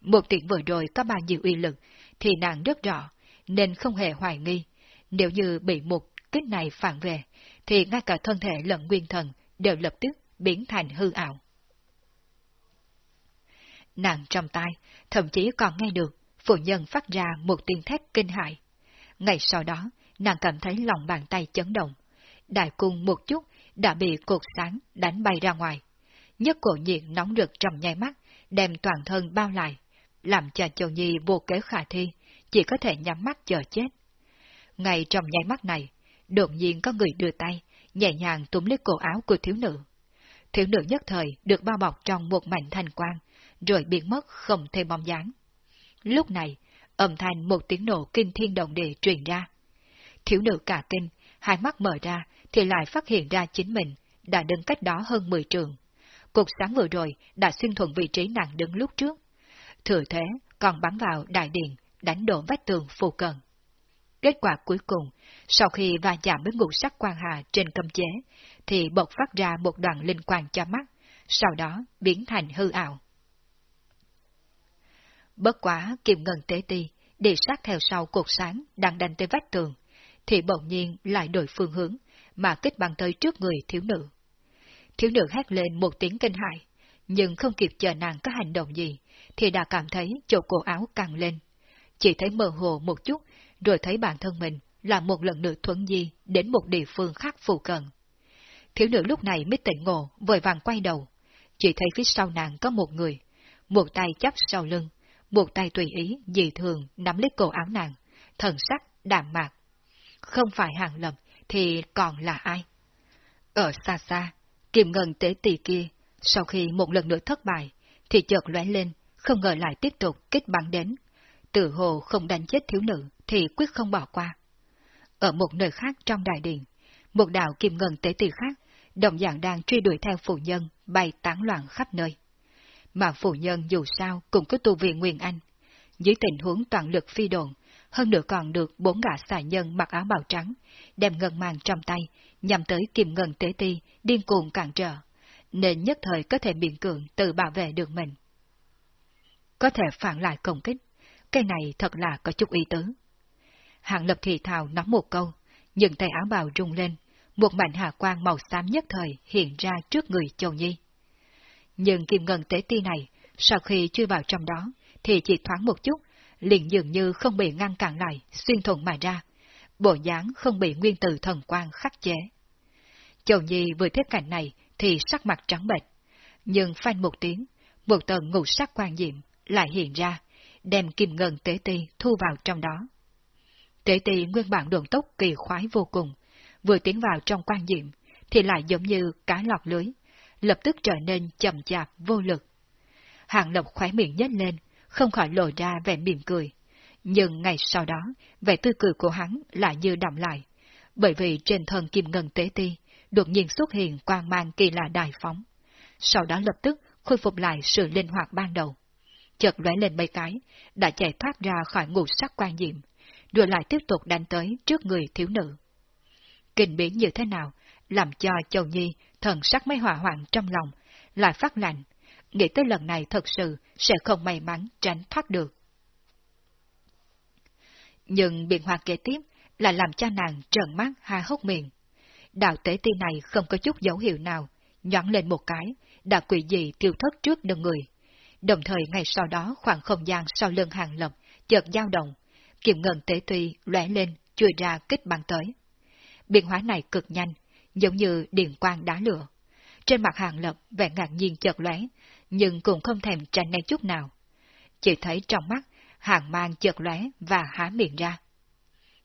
Một tiếng vừa rồi có bao nhiêu uy lực, thì nàng rất rõ, nên không hề hoài nghi. Nếu như bị một kích này phản về, thì ngay cả thân thể lẫn nguyên thần đều lập tức biến thành hư ảo. Nàng trong tay, thậm chí còn nghe được phụ nhân phát ra một tiếng thét kinh hại. Ngày sau đó, nàng cảm thấy lòng bàn tay chấn động. Đại cung một chút đã bị cột sáng đánh bay ra ngoài. Nhất cổ nhiệt nóng rực trong nháy mắt, đem toàn thân bao lại, làm cho Châu Nhi vô kế khả thi, chỉ có thể nhắm mắt chờ chết. Ngay trong nháy mắt này, đột nhiên có người đưa tay, nhẹ nhàng túm lấy cổ áo của thiếu nữ. Thiếu nữ nhất thời được bao bọc trong một mảnh thanh quang, rồi biến mất không thêm bóng dáng. Lúc này, âm thanh một tiếng nổ kinh thiên động địa truyền ra. Thiếu nữ cả kinh, hai mắt mở ra thì lại phát hiện ra chính mình đã đứng cách đó hơn 10 trường. Cục sáng vừa rồi đã xuyên thuận vị trí nàng đứng lúc trước. Thừa thế còn bắn vào đại điện, đánh đổ vách tường phù cận. Kết quả cuối cùng, sau khi va chạm với ngũ sắc quan hà trên cầm chế, thì bộc phát ra một đoạn linh quang cho mắt, sau đó biến thành hư ảo. Bất quá kiềm ngân tế ti, đi sát theo sau cột sáng đang đánh tới vách tường, thì bỗng nhiên lại đổi phương hướng, mà kích bằng tới trước người thiếu nữ. Thiếu nữ hét lên một tiếng kinh hại, nhưng không kịp chờ nàng có hành động gì, thì đã cảm thấy chỗ cổ áo căng lên. Chỉ thấy mơ hồ một chút, rồi thấy bản thân mình là một lần nữa thuấn di đến một địa phương khác phù cận. Thiếu nữ lúc này mới tỉnh ngộ, vội vàng quay đầu. Chỉ thấy phía sau nàng có một người, một tay chắp sau lưng, một tay tùy ý, dị thường nắm lấy cổ áo nàng, thần sắc, đạm mạc. Không phải hàng lầm, thì còn là ai? Ở xa xa, kiềm ngân tế tỷ kia, sau khi một lần nữa thất bại, thì chợt lóe lên, không ngờ lại tiếp tục kích bắn đến. Tự hồ không đánh chết thiếu nữ, thì quyết không bỏ qua. Ở một nơi khác trong đại điện, một đạo kim ngân tế tỷ khác, đồng dạng đang truy đuổi theo phụ nhân, bay tán loạn khắp nơi. Mà phụ nhân dù sao cũng có tu viện Nguyên Anh. Dưới tình huống toàn lực phi đồn, hơn nữa còn được bốn gã xà nhân mặc áo bào trắng, đem ngân mang trong tay, nhằm tới kim ngân tế ti, điên cuồng cản trở, nên nhất thời có thể biện cường tự bảo vệ được mình. Có thể phản lại công kích, cái này thật là có chút ý tứ. Hạng lập thì thào nắm một câu, nhưng tay áo bào rung lên, một mảnh hạ quang màu xám nhất thời hiện ra trước người Châu Nhi. Nhưng kim ngân tế ti này, sau khi chui vào trong đó, thì chỉ thoáng một chút, liền dường như không bị ngăn cản lại, xuyên thủng mà ra, bộ dáng không bị nguyên tử thần quang khắc chế. Châu Nhi vừa thấy cảnh này thì sắc mặt trắng bệch, nhưng phanh một tiếng, một tầng ngũ sắc quan diệm lại hiện ra, đem kim ngân tế ti thu vào trong đó. Tế ti nguyên bản đường tốc kỳ khoái vô cùng, vừa tiến vào trong quan diệm, thì lại giống như cá lọt lưới, lập tức trở nên chậm chạp vô lực. Hàng Lộc khóe miệng nhếch lên, không khỏi lộ ra vẻ mỉm cười. Nhưng ngày sau đó, vẻ tươi cười của hắn lại như đậm lại, bởi vì trên thân kim ngân tế ti, đột nhiên xuất hiện quang mang kỳ lạ đài phóng. Sau đó lập tức khôi phục lại sự linh hoạt ban đầu. Chợt lóe lên mấy cái, đã chạy thoát ra khỏi ngũ sắc quan diệm, rồi lại tiếp tục đánh tới trước người thiếu nữ. Kinh biến như thế nào, làm cho Châu Nhi thần sắc mấy hòa hoạn trong lòng, lại phát lạnh, nghĩ tới lần này thật sự sẽ không may mắn tránh thoát được. Nhưng biện hoạt kế tiếp là làm cho nàng trợn mắt hai hốc miệng. Đạo tế ti này không có chút dấu hiệu nào, nhọn lên một cái, đã quỷ dị tiêu thất trước đông người. Đồng thời ngay sau đó khoảng không gian sau lưng hàng lập, chợt dao động, kiềm ngân tế tuy lóe lên, chui ra kích băng tới. Biện hóa này cực nhanh, giống như điện quang đá lửa. Trên mặt hàng lập vẻ ngạc nhiên chợt lóe, nhưng cũng không thèm tránh né chút nào. Chỉ thấy trong mắt, hàng mang chợt lóe và há miệng ra.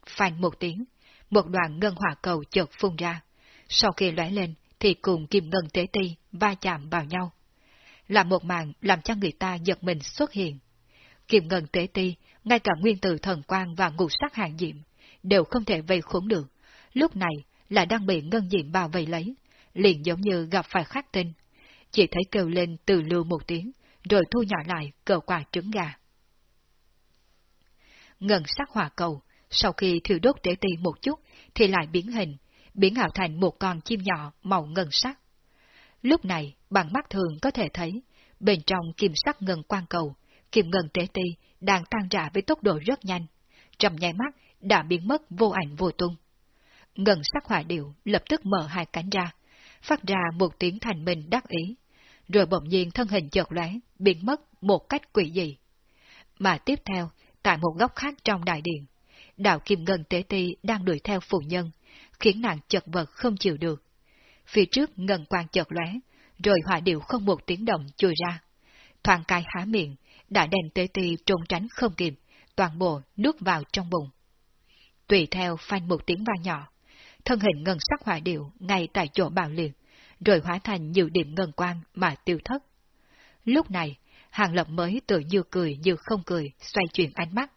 Phanh một tiếng, một đoàn ngân hỏa cầu chợt phun ra. Sau khi lóe lên thì cùng kim ngân tế ti va chạm vào nhau. Là một màn làm cho người ta giật mình xuất hiện. Kiềm ngân tế ti, ngay cả nguyên tử thần quang và ngũ sắc hàng diệm, đều không thể vây khốn được. Lúc này là đang bị ngân diệm bao vây lấy, liền giống như gặp phải khắc tinh. Chỉ thấy kêu lên từ lưu một tiếng, rồi thu nhỏ lại cờ quả trứng gà. Ngân sắc hỏa cầu, sau khi thiêu đốt tế ti một chút, thì lại biến hình, biến ảo thành một con chim nhỏ màu ngân sắc. Lúc này, bằng mắt thường có thể thấy, bên trong kim sắc ngân quang cầu, kim ngân tế ti đang tan rã với tốc độ rất nhanh, trong nháy mắt đã biến mất vô ảnh vô tung. Ngân sắc hỏa điệu lập tức mở hai cánh ra, phát ra một tiếng thành minh đắc ý, rồi bỗng nhiên thân hình chợt lóe, biến mất một cách quỷ dị. Mà tiếp theo, tại một góc khác trong đại điện, đạo kim ngân tế ti đang đuổi theo phụ nhân, khiến nàng chật vật không chịu được. Phía trước ngân quang chợt lóe, rồi hỏa điệu không một tiếng động chui ra. Thoáng cai há miệng, đã đèn tế ti trốn tránh không kịp, toàn bộ nuốt vào trong bụng. Tùy theo phanh một tiếng vang nhỏ, thân hình ngân sắc hỏa điệu ngay tại chỗ bạo liệt, rồi hóa thành nhiều điểm ngân quang mà tiêu thất. Lúc này, Hàng Lập mới tự như cười như không cười, xoay chuyển ánh mắt,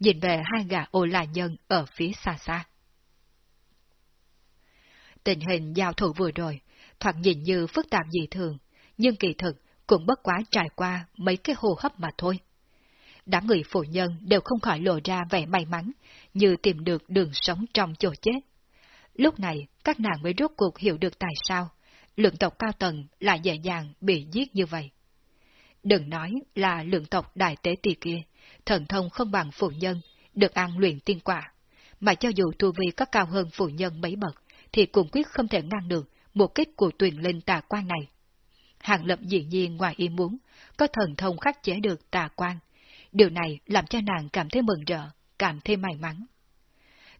nhìn về hai gã ô la nhân ở phía xa xa. Tình hình giao thủ vừa rồi, thoạt nhìn như phức tạp dị thường, nhưng kỳ thực cũng bất quá trải qua mấy cái hô hấp mà thôi. Đám người phụ nhân đều không khỏi lộ ra vẻ may mắn, như tìm được đường sống trong chỗ chết. Lúc này, các nàng mới rốt cuộc hiểu được tại sao lượng tộc cao tầng lại dễ dàng bị giết như vậy. Đừng nói là lượng tộc đại tế tỳ kia, thần thông không bằng phụ nhân, được ăn luyện tiên quả, mà cho dù tu vi có cao hơn phụ nhân mấy bậc, thì cũng quyết không thể ngăn được một kích của tuyển linh tà quan này. Hàng lập dĩ nhiên ngoài ý muốn, có thần thông khắc chế được tà quan. Điều này làm cho nàng cảm thấy mừng rỡ, cảm thấy may mắn.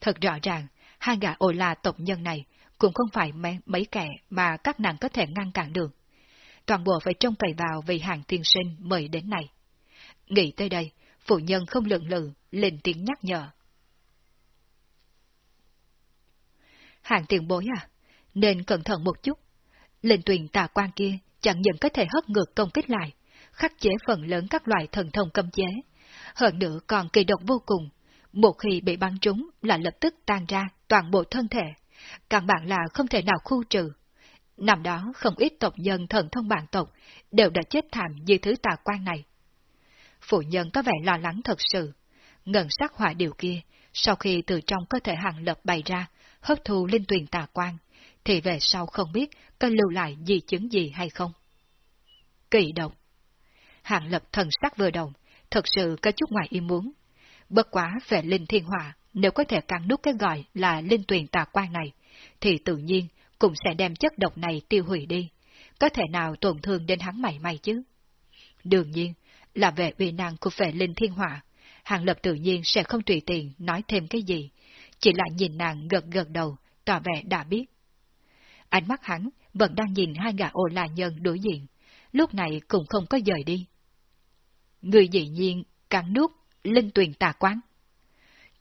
Thật rõ ràng, hai gã ô la tộc nhân này cũng không phải mấy, mấy kẻ mà các nàng có thể ngăn cản được. Toàn bộ phải trông cậy vào vì hàng tiên sinh mời đến này. Nghĩ tới đây, phụ nhân không lượng lự, lên tiếng nhắc nhở. Hàng tiền bối à, nên cẩn thận một chút. Linh tuyền tà quan kia chẳng những có thể hất ngược công kích lại, khắc chế phần lớn các loại thần thông cấm chế, hơn nữa còn kỳ độc vô cùng. Một khi bị bắn trúng là lập tức tan ra toàn bộ thân thể, căn bản là không thể nào khu trừ. Năm đó không ít tộc nhân thần thông bản tộc đều đã chết thảm như thứ tà quan này. Phụ nhân có vẻ lo lắng thật sự. Ngân sắc hỏa điều kia, sau khi từ trong cơ thể hàng lập bày ra, hấp thu linh tuyền tà quan, thì về sau không biết có lưu lại gì chứng gì hay không. Kỳ độc hạng lập thần sắc vừa động, thật sự có chút ngoài ý muốn. Bất quá về linh thiên hỏa, nếu có thể cắn nút cái gọi là linh tuyền tà quan này, thì tự nhiên cũng sẽ đem chất độc này tiêu hủy đi. Có thể nào tổn thương đến hắn mảy may chứ? Đương nhiên, là về uy năng của vệ linh thiên hỏa, Hàng Lập tự nhiên sẽ không tùy tiện nói thêm cái gì, chỉ lại nhìn nàng gật gật đầu, tỏ vẻ đã biết. Ánh mắt hắn vẫn đang nhìn hai gã ô la nhân đối diện, lúc này cũng không có rời đi. Người dĩ nhiên cắn nút linh tuyền tà quán.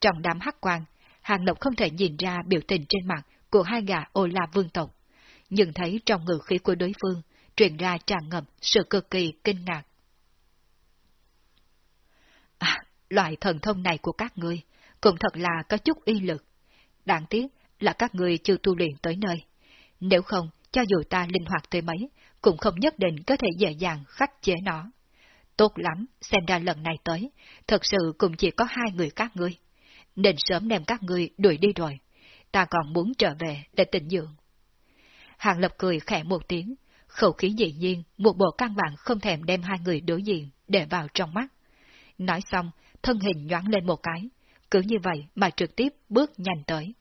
Trong đám hắc quan, Hàng Lộc không thể nhìn ra biểu tình trên mặt của hai gã ô la vương tộc, nhưng thấy trong ngữ khí của đối phương truyền ra tràn ngập sự cực kỳ kinh ngạc. À, loại thần thông này của các ngươi cũng thật là có chút uy lực. Đáng tiếc là các người chưa tu luyện tới nơi. Nếu không, cho dù ta linh hoạt tới mấy, cũng không nhất định có thể dễ dàng khắc chế nó. Tốt lắm, xem ra lần này tới, thật sự cũng chỉ có hai người các ngươi. Nên sớm đem các ngươi đuổi đi rồi. Ta còn muốn trở về để tình dưỡng. Hàng Lập cười khẽ một tiếng, khẩu khí dị nhiên, một bộ căn bản không thèm đem hai người đối diện để vào trong mắt. Nói xong, thân hình nhoáng lên một cái, cứ như vậy mà trực tiếp bước nhanh tới.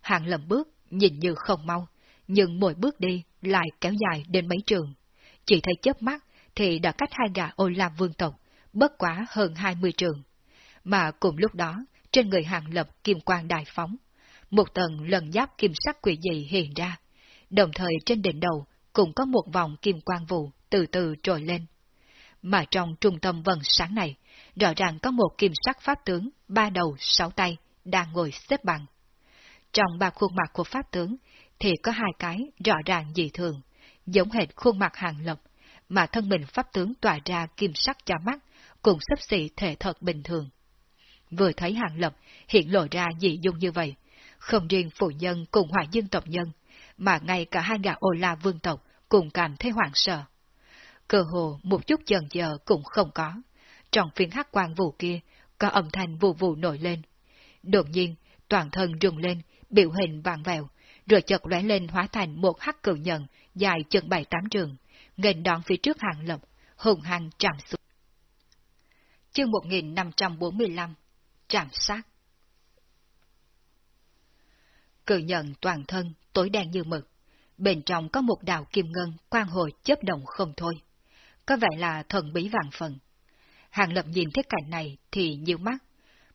Hạng lầm bước, nhìn như không mau, nhưng mỗi bước đi lại kéo dài đến mấy trường. Chỉ thấy chớp mắt thì đã cách hai gã ô lam vương tộc, bất quá hơn hai mươi trường. Mà cùng lúc đó, trên người hạng lập kim quang đại phóng, một tầng lần giáp kim sắc quỷ dị hiện ra, đồng thời trên đỉnh đầu cũng có một vòng kim quang vụ từ từ trồi lên. Mà trong trung tâm vần sáng này, rõ ràng có một kim sắc pháp tướng, ba đầu, sáu tay, đang ngồi xếp bằng. Trong ba khuôn mặt của pháp tướng, thì có hai cái rõ ràng dị thường, giống hệt khuôn mặt hàng lập, mà thân mình pháp tướng tỏa ra kim sắc cho mắt, cùng xấp xỉ thể thật bình thường. Vừa thấy hàng lập hiện lộ ra dị dung như vậy, không riêng phụ nhân cùng hoài dương tộc nhân, mà ngay cả hai gã ô la vương tộc cũng cảm thấy hoảng sợ. Cơ hồ một chút chần chờ cũng không có. Trong phiên hắc quang vụ kia, có âm thanh vụ vụ nổi lên. Đột nhiên, toàn thân rung lên, biểu hình vàng vẹo, rồi chợt lóe lên hóa thành một hắc cự nhận dài chừng bảy tám trường, nghênh đón phía trước hàng lập, hùng hăng trạm xuống. Chương 1545 Trạm sát Cự nhận toàn thân, tối đen như mực. Bên trong có một đạo kim ngân quang hồi chớp động không thôi. Có vẻ là thần bí vàng phần. Hàng lập nhìn thấy cảnh này thì nhíu mắt.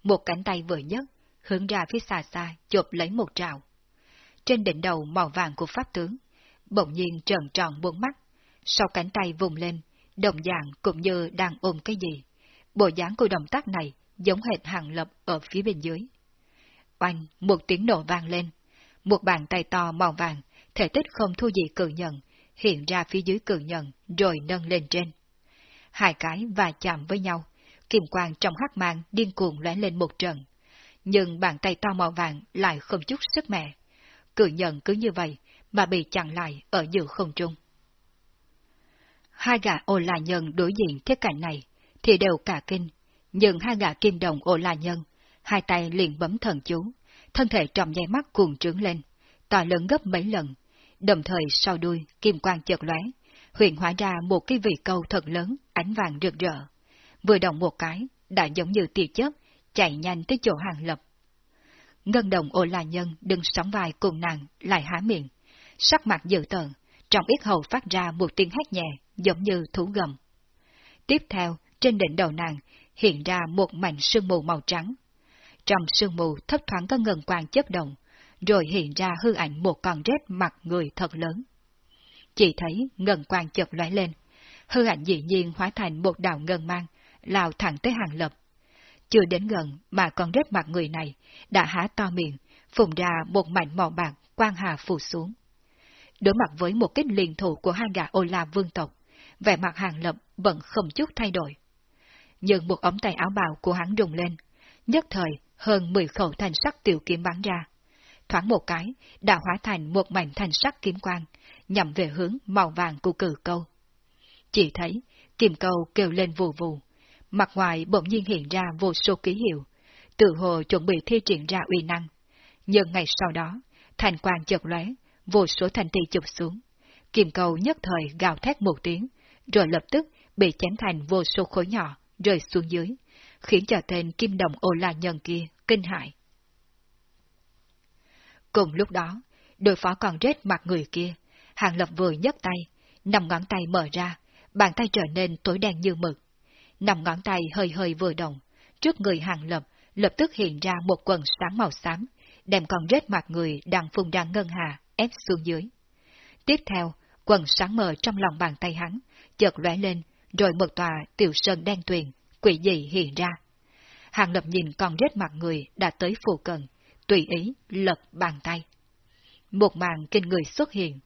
Một cánh tay vừa nhất, hướng ra phía xa xa, chộp lấy một trào. Trên đỉnh đầu màu vàng của pháp tướng, bỗng nhiên tròn tròn bốn mắt. Sau cánh tay vùng lên, đồng dạng cũng như đang ôm cái gì. Bộ dáng của động tác này giống hệt hàng lập ở phía bên dưới. Oanh, một tiếng nổ vang lên. Một bàn tay to màu vàng, thể tích không thu gì cự nhận, hiện ra phía dưới cự nhận rồi nâng lên trên. Hai cái và chạm với nhau, kim quang trong hắc mang điên cuồng lóe lên một trận. Nhưng bàn tay to màu vàng lại không chút sức mẹ. Cự nhận cứ như vậy mà bị chặn lại ở giữa không trung. Hai gã ô la nhân đối diện thế cảnh này thì đều cả kinh, nhưng hai gã kim đồng ô la nhân, hai tay liền bấm thần chú, thân thể trong nháy mắt cuồng trướng lên, to lớn gấp mấy lần, đồng thời sau đuôi kim quang chợt lóe, huyện hóa ra một cái vị câu thật lớn, ánh vàng rực rỡ. Vừa động một cái, đã giống như tia chớp, chạy nhanh tới chỗ hàng lập. Ngân đồng ô la nhân đứng sóng vai cùng nàng, lại há miệng, sắc mặt dữ tợn, trong ít hầu phát ra một tiếng hét nhẹ, giống như thú gầm. Tiếp theo, trên đỉnh đầu nàng hiện ra một mảnh sương mù màu trắng. Trong sương mù thấp thoáng có ngân quang chớp động, rồi hiện ra hư ảnh một con rết mặt người thật lớn. Chỉ thấy ngân quang chợt lóe lên, hư ảnh dĩ nhiên hóa thành một đạo ngân mang, lao thẳng tới hàng lập. Chưa đến gần mà con rết mặt người này đã há to miệng, phùng ra một mảnh màu bạc quang hà phủ xuống. Đối mặt với một kích liền thủ của hai gã ô la vương tộc, vẻ mặt hàng lập vẫn không chút thay đổi. Nhưng một ống tay áo bào của hắn rùng lên, nhất thời hơn 10 khẩu thanh sắc tiểu kiếm bắn ra. Thoáng một cái, đã hóa thành một mảnh thanh sắc kiếm quang, nhằm về hướng màu vàng của cử câu. Chỉ thấy, kim câu kêu lên vù vù, mặt ngoài bỗng nhiên hiện ra vô số ký hiệu, tự hồ chuẩn bị thi triển ra uy năng. Nhưng ngày sau đó, thành quang chợt lóe, vô số thành tỷ chụp xuống. Kim câu nhất thời gào thét một tiếng, rồi lập tức bị chém thành vô số khối nhỏ, rơi xuống dưới, khiến cho tên kim đồng ô la nhân kia kinh hại. Cùng lúc đó, đối phó còn rết mặt người kia, hàng lập vừa nhấc tay, nằm ngón tay mở ra, bàn tay trở nên tối đen như mực. Nằm ngón tay hơi hơi vừa động, trước người hàng lập lập tức hiện ra một quần sáng màu xám, đem con rết mặt người đang phun ra ngân hà ép xuống dưới. Tiếp theo, quần sáng mờ trong lòng bàn tay hắn, chợt lóe lên, rồi một tòa tiểu sơn đen tuyền, quỷ dị hiện ra. Hàng lập nhìn con rết mặt người đã tới phù cận, tùy ý lật bàn tay. Một màn kinh người xuất hiện,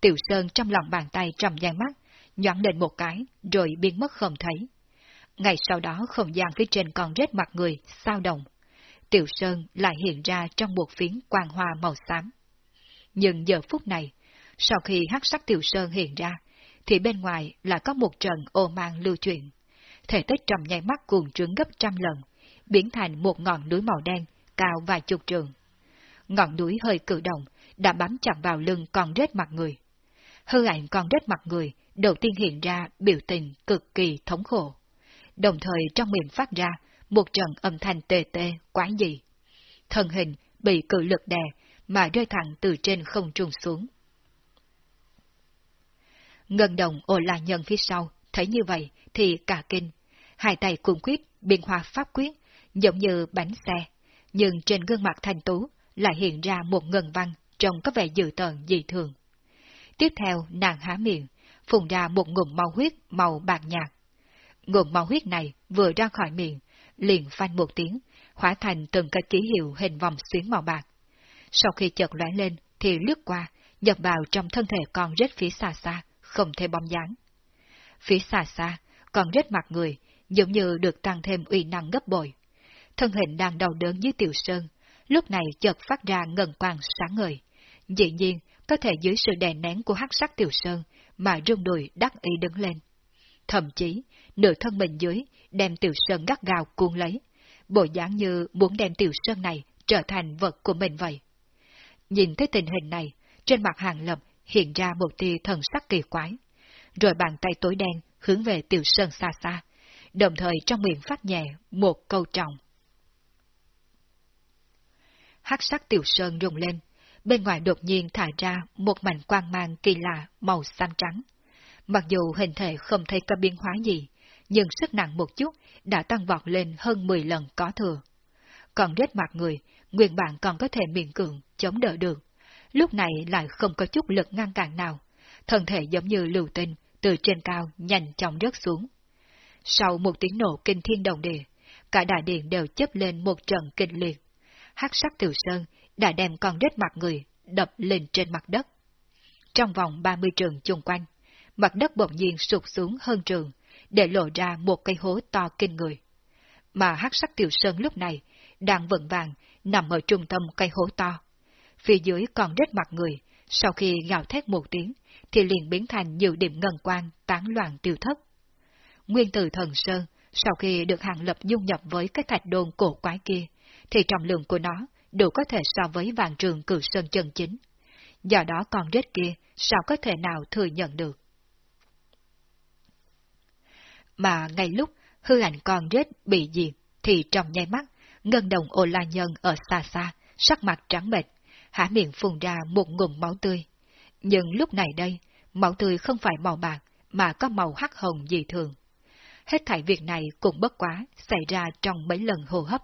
tiểu sơn trong lòng bàn tay trầm gian mắt, nhoảng lên một cái, rồi biến mất không thấy. Ngày sau đó không gian phía trên còn rết mặt người, sao động. Tiểu sơn lại hiện ra trong một phiến quang hoa màu xám. Nhưng giờ phút này, sau khi hắc sắc tiểu sơn hiện ra, thì bên ngoài là có một trận ô mang lưu chuyển. Thể tích trầm nháy mắt cuồng trướng gấp trăm lần, biến thành một ngọn núi màu đen, cao vài chục trường. Ngọn núi hơi cử động, đã bám chặt vào lưng con rết mặt người. Hư ảnh con rết mặt người đầu tiên hiện ra biểu tình cực kỳ thống khổ. Đồng thời trong miệng phát ra một trận âm thanh tê tê, quái dị. Thân hình bị cự lực đè mà rơi thẳng từ trên không trung xuống. Ngân đồng ồ la nhân phía sau, thấy như vậy thì cả kinh. Hai tay cuồng quyết, biên hòa pháp quyết, giống như bánh xe, nhưng trên gương mặt thanh tú lại hiện ra một ngân văn trông có vẻ dữ tợn dị thường. Tiếp theo nàng há miệng, phùng ra một ngụm máu huyết màu bạc nhạt. Ngụm máu huyết này vừa ra khỏi miệng, liền phanh một tiếng, hóa thành từng cái ký hiệu hình vòng xuyến màu bạc. Sau khi chợt lóe lên thì lướt qua, nhập vào trong thân thể con rết phía xa xa, không thể bóng dáng. Phía xa xa, con rết mặt người, giống như được tăng thêm uy năng gấp bội. Thân hình đang đau đớn dưới tiểu sơn, lúc này chợt phát ra ngần quang sáng ngời. Dĩ nhiên, có thể dưới sự đè nén của hắc sắc tiểu sơn, mà rung đùi đắc ý đứng lên. Thậm chí, nửa thân mình dưới, đem tiểu sơn gắt gào cuốn lấy, bộ dáng như muốn đem tiểu sơn này trở thành vật của mình vậy. Nhìn thấy tình hình này, trên mặt hàng lập hiện ra một tia thần sắc kỳ quái. Rồi bàn tay tối đen hướng về tiểu sơn xa xa, đồng thời trong miệng phát nhẹ một câu trọng. Hắc sắc tiểu sơn rung lên, bên ngoài đột nhiên thả ra một mảnh quang mang kỳ lạ màu xanh trắng. Mặc dù hình thể không thấy có biến hóa gì, nhưng sức nặng một chút đã tăng vọt lên hơn 10 lần có thừa. Còn rết mặt người, nguyên bản còn có thể miễn cường, chống đỡ được. Lúc này lại không có chút lực ngăn cản nào, thân thể giống như lưu tinh, từ trên cao nhanh chóng rớt xuống. Sau một tiếng nổ kinh thiên động địa, cả đại điện đều chấp lên một trận kinh liệt. hắc sắc tiểu sơn đã đem con rết mặt người đập lên trên mặt đất. trong vòng 30 trường chung quanh, mặt đất bỗng nhiên sụt xuống hơn trường, để lộ ra một cây hố to kinh người. Mà hắc sắc tiểu sơn lúc này đang vững vàng nằm ở trung tâm cây hố to. Phía dưới còn rết mặt người, sau khi gào thét một tiếng, thì liền biến thành nhiều điểm ngân quan tán loạn tiêu thất. Nguyên tử thần sơn, sau khi được hàng lập dung nhập với cái thạch đồn cổ quái kia, thì trọng lượng của nó đủ có thể so với vạn trường cử sơn chân chính. Do đó con rết kia sao có thể nào thừa nhận được. Mà ngay lúc hư ảnh con rết bị diệt, thì trong nháy mắt, ngân đồng ô la nhân ở xa xa, sắc mặt trắng bệch, há miệng phun ra một ngụm máu tươi. Nhưng lúc này đây, máu tươi không phải màu bạc, mà có màu hắc hồng dị thường. Hết thảy việc này cũng bất quá, xảy ra trong mấy lần hô hấp.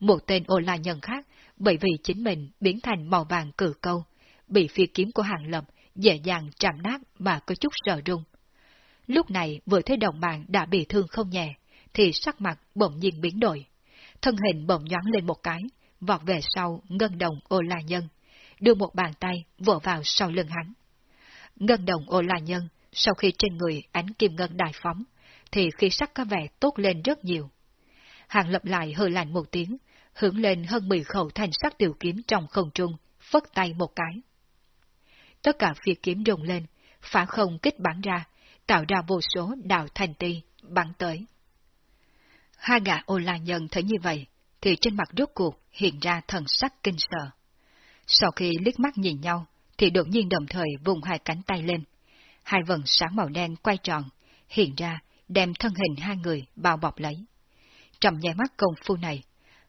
Một tên ô la nhân khác, bởi vì chính mình biến thành màu vàng cử câu, bị phi kiếm của hàng lập dễ dàng chạm nát mà có chút sợ rung. Lúc này vừa thấy đồng bạn đã bị thương không nhẹ, thì sắc mặt bỗng nhiên biến đổi. Thân hình bỗng nhoáng lên một cái, vọt về sau ngân đồng ô la nhân, đưa một bàn tay vỗ vào sau lưng hắn. Ngân đồng ô la nhân, sau khi trên người ánh kim ngân đại phóng, thì khi sắc có vẻ tốt lên rất nhiều. Hàng lập lại hơi lạnh một tiếng, hướng lên hơn 10 khẩu thanh sắc tiểu kiếm trong không trung, phất tay một cái. Tất cả phi kiếm rung lên, phá không kích bắn ra, tạo ra vô số đạo thành ti, bắn tới. Hai gã ô la nhân thấy như vậy, thì trên mặt rốt cuộc hiện ra thần sắc kinh sợ. Sau khi liếc mắt nhìn nhau, thì đột nhiên đồng thời vùng hai cánh tay lên. Hai vần sáng màu đen quay tròn, hiện ra, đem thân hình hai người bao bọc lấy. Trong nháy mắt công phu này,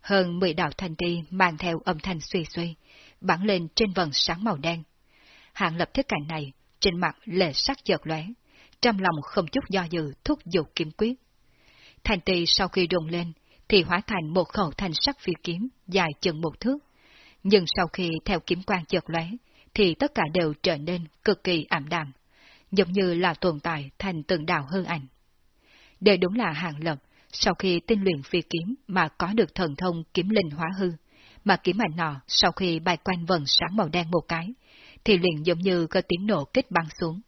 hơn mười đạo thanh ti mang theo âm thanh suy suy, bắn lên trên vần sáng màu đen. Hạng lập thức cảnh này, trên mặt lệ sắc chợt lóe, trong lòng không chút do dự thúc giục kiếm quyết. Thanh ti sau khi rung lên, thì hóa thành một khẩu thanh sắc phi kiếm dài chừng một thước. Nhưng sau khi theo kiếm quang chợt lóe, thì tất cả đều trở nên cực kỳ ảm đạm, giống như là tồn tại thành từng đạo hư ảnh. Đây đúng là hàng lập, sau khi tinh luyện phi kiếm mà có được thần thông kiếm linh hóa hư, mà kiếm ảnh nọ sau khi bay quanh vần sáng màu đen một cái, thì liền giống như có tiếng nổ kích băng xuống.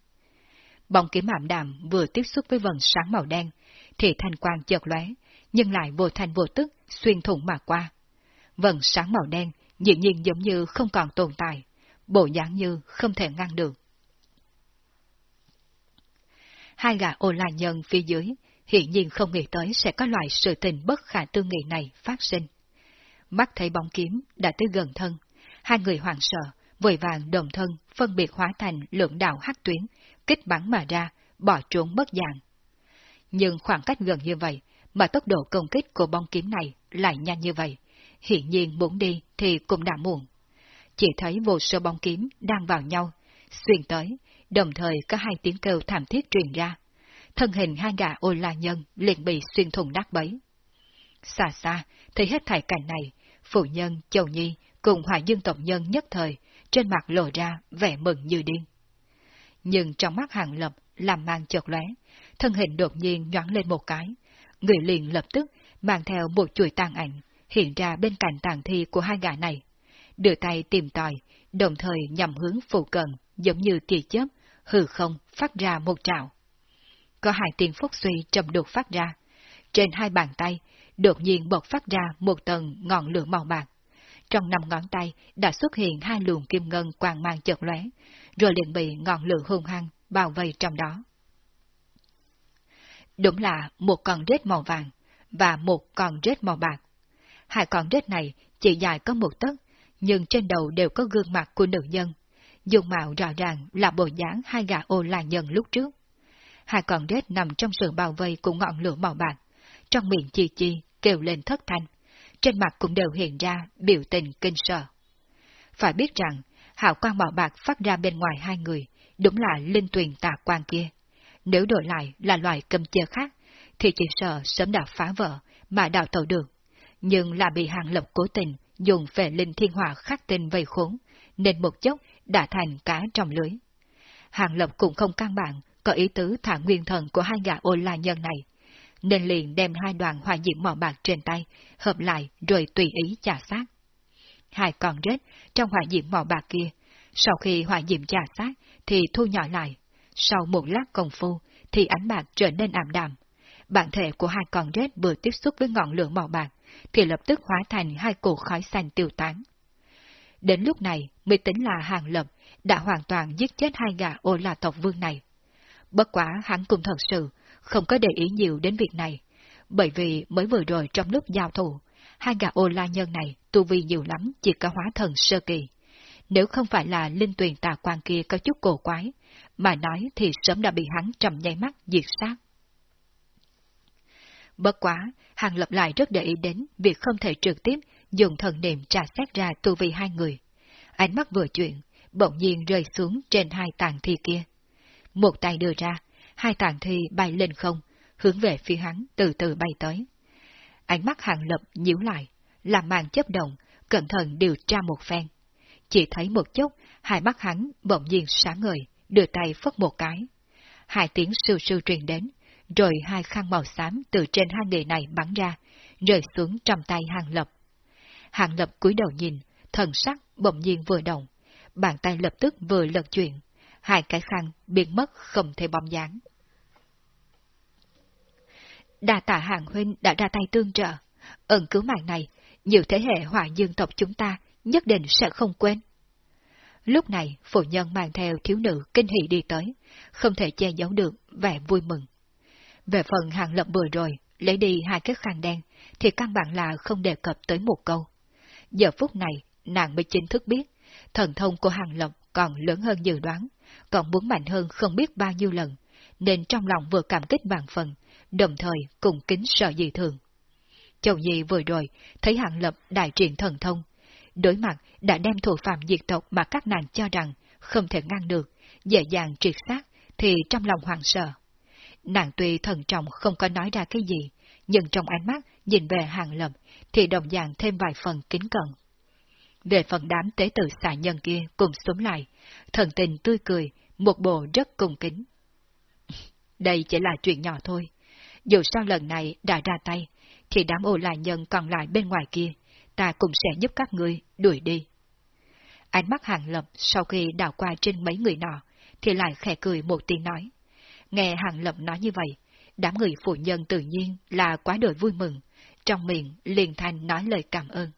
Bóng kiếm ảm đạm vừa tiếp xúc với vần sáng màu đen, thì thanh quang chợt lóe, nhưng lại vô thành vô tức xuyên thủng mà qua. Vần sáng màu đen dĩ nhiên giống như không còn tồn tại, bộ dáng như không thể ngăn được. Hai gã ô la nhân phía dưới hiện nhiên không nghĩ tới sẽ có loại sự tình bất khả tư nghị này phát sinh. Mắt thấy bóng kiếm đã tới gần thân, hai người hoảng sợ, vội vàng đồng thân phân biệt hóa thành lượng đạo hắc tuyến, kích bắn mà ra, bỏ trốn mất dạng. Nhưng khoảng cách gần như vậy, mà tốc độ công kích của bóng kiếm này lại nhanh như vậy, hiện nhiên muốn đi thì cũng đã muộn. Chỉ thấy vô số bóng kiếm đang vào nhau, xuyên tới, đồng thời có hai tiếng kêu thảm thiết truyền ra. Thân hình hai gã ô la nhân liền bị xuyên thủng nát bấy. Xa xa, thấy hết thảy cảnh này, phụ nhân, châu nhi cùng hòa dương tộc nhân nhất thời, trên mặt lộ ra vẻ mừng như điên. Nhưng trong mắt hàng lập làm mang chợt lóe, thân hình đột nhiên nhoáng lên một cái, người liền lập tức mang theo một chuỗi tàn ảnh hiện ra bên cạnh tàn thi của hai gã này, đưa tay tìm tòi, đồng thời nhằm hướng phụ cận, giống như tia chớp, hư không phát ra một trạo. Có hai tiếng phúc suy trầm đột phát ra, trên hai bàn tay đột nhiên bộc phát ra một tầng ngọn lửa màu bạc. Trong năm ngón tay đã xuất hiện hai luồng kim ngân quang mang chợt lóe, rồi liền bị ngọn lửa hung hăng bao vây trong đó. Đúng là một con rết màu vàng và một con rết màu bạc. Hai con rết này chỉ dài có một tấc, nhưng trên đầu đều có gương mặt của nữ nhân. Dung mạo rõ ràng là bộ dáng hai gà ô là nhân lúc trước. Hai con rết nằm trong sự bao vây của ngọn lửa màu bạc, trong miệng chi chi kêu lên thất thanh, trên mặt cũng đều hiện ra biểu tình kinh sợ. Phải biết rằng, hào quang màu bạc phát ra bên ngoài hai người, đúng là linh tuyền tà quan kia. Nếu đổi lại là loài cầm chia khác, thì chỉ sợ sớm đã phá vỡ mà đào tẩu được. Nhưng là bị hàng lộc cố tình dùng về linh thiên hỏa khắc tinh vây khốn, nên một chốc đã thành cá trong lưới. Hàng lộc cũng không căn bản có ý tứ thả nguyên thần của hai gã ô la nhân này, nên liền đem hai đoàn hỏa diễm mỏ bạc trên tay, hợp lại rồi tùy ý trả sát. Hai con rết trong hỏa diễm mỏ bạc kia, sau khi hỏa diễm trả sát thì thu nhỏ lại. Sau một lát công phu thì ánh bạc trở nên ảm đạm. Bản thể của hai con rết vừa tiếp xúc với ngọn lửa màu bạc thì lập tức hóa thành hai cột khói xanh tiêu tán. Đến lúc này mới tính là hàng lập đã hoàn toàn giết chết hai gã ô la tộc vương này. Bất quá hắn cũng thật sự không có để ý nhiều đến việc này, bởi vì mới vừa rồi trong lúc giao thủ, hai gã ô la nhân này tu vi nhiều lắm chỉ có hóa thần sơ kỳ. Nếu không phải là linh tuyền tà quan kia có chút cổ quái, mà nói thì sớm đã bị hắn trầm nháy mắt diệt sát. Bất quá, Hàng Lập lại rất để ý đến việc không thể trực tiếp dùng thần niệm tra xét ra tu vi hai người. Ánh mắt vừa chuyện bỗng nhiên rơi xuống trên hai tàn thi kia. Một tay đưa ra, hai tàn thi bay lên không, hướng về phía hắn từ từ bay tới. Ánh mắt Hàng Lập nhíu lại, làm màn chấp động, cẩn thận điều tra một phen. Chỉ thấy một chút, hai mắt hắn bỗng nhiên sáng ngời, đưa tay phất một cái. Hai tiếng sư sư truyền đến, rồi hai khăn màu xám từ trên hai người này bắn ra, rơi xuống trong tay Hàng Lập. Hàng Lập cúi đầu nhìn, thần sắc bỗng nhiên vừa động, bàn tay lập tức vừa lật chuyển, hai cái khăn biến mất không thể bóng dáng. Đà tạ hàng huynh đã ra tay tương trợ, ẩn cứu mạng này, nhiều thế hệ hỏa dương tộc chúng ta nhất định sẽ không quên. Lúc này, phụ nhân mang theo thiếu nữ kinh hỉ đi tới, không thể che giấu được vẻ vui mừng. Về phần hàng lập vừa rồi, lấy đi hai cái khăn đen, thì căn bản là không đề cập tới một câu. Giờ phút này, nàng mới chính thức biết, thần thông của hàng lập còn lớn hơn dự đoán, còn muốn mạnh hơn không biết bao nhiêu lần, nên trong lòng vừa cảm kích bàn phần, đồng thời cùng kính sợ dị thường. Châu Nhi vừa rồi, thấy hạng lập đại triển thần thông, đối mặt đã đem thủ phạm diệt tộc mà các nàng cho rằng không thể ngăn được, dễ dàng triệt xác, thì trong lòng hoàng sợ. Nàng tuy thần trọng không có nói ra cái gì, nhưng trong ánh mắt nhìn về hàng lập thì đồng dạng thêm vài phần kính cận. Về phần đám tế tử xà nhân kia cùng xuống lại, thần tình tươi cười, một bộ rất cung kính. Đây chỉ là chuyện nhỏ thôi. Dù sao lần này đã ra tay, thì đám ô lại nhân còn lại bên ngoài kia, ta cũng sẽ giúp các ngươi đuổi đi. Ánh mắt hàng lập sau khi đảo qua trên mấy người nọ, thì lại khẽ cười một tiếng nói. Nghe hàng lập nói như vậy, đám người phụ nhân tự nhiên là quá đổi vui mừng, trong miệng liền thanh nói lời cảm ơn.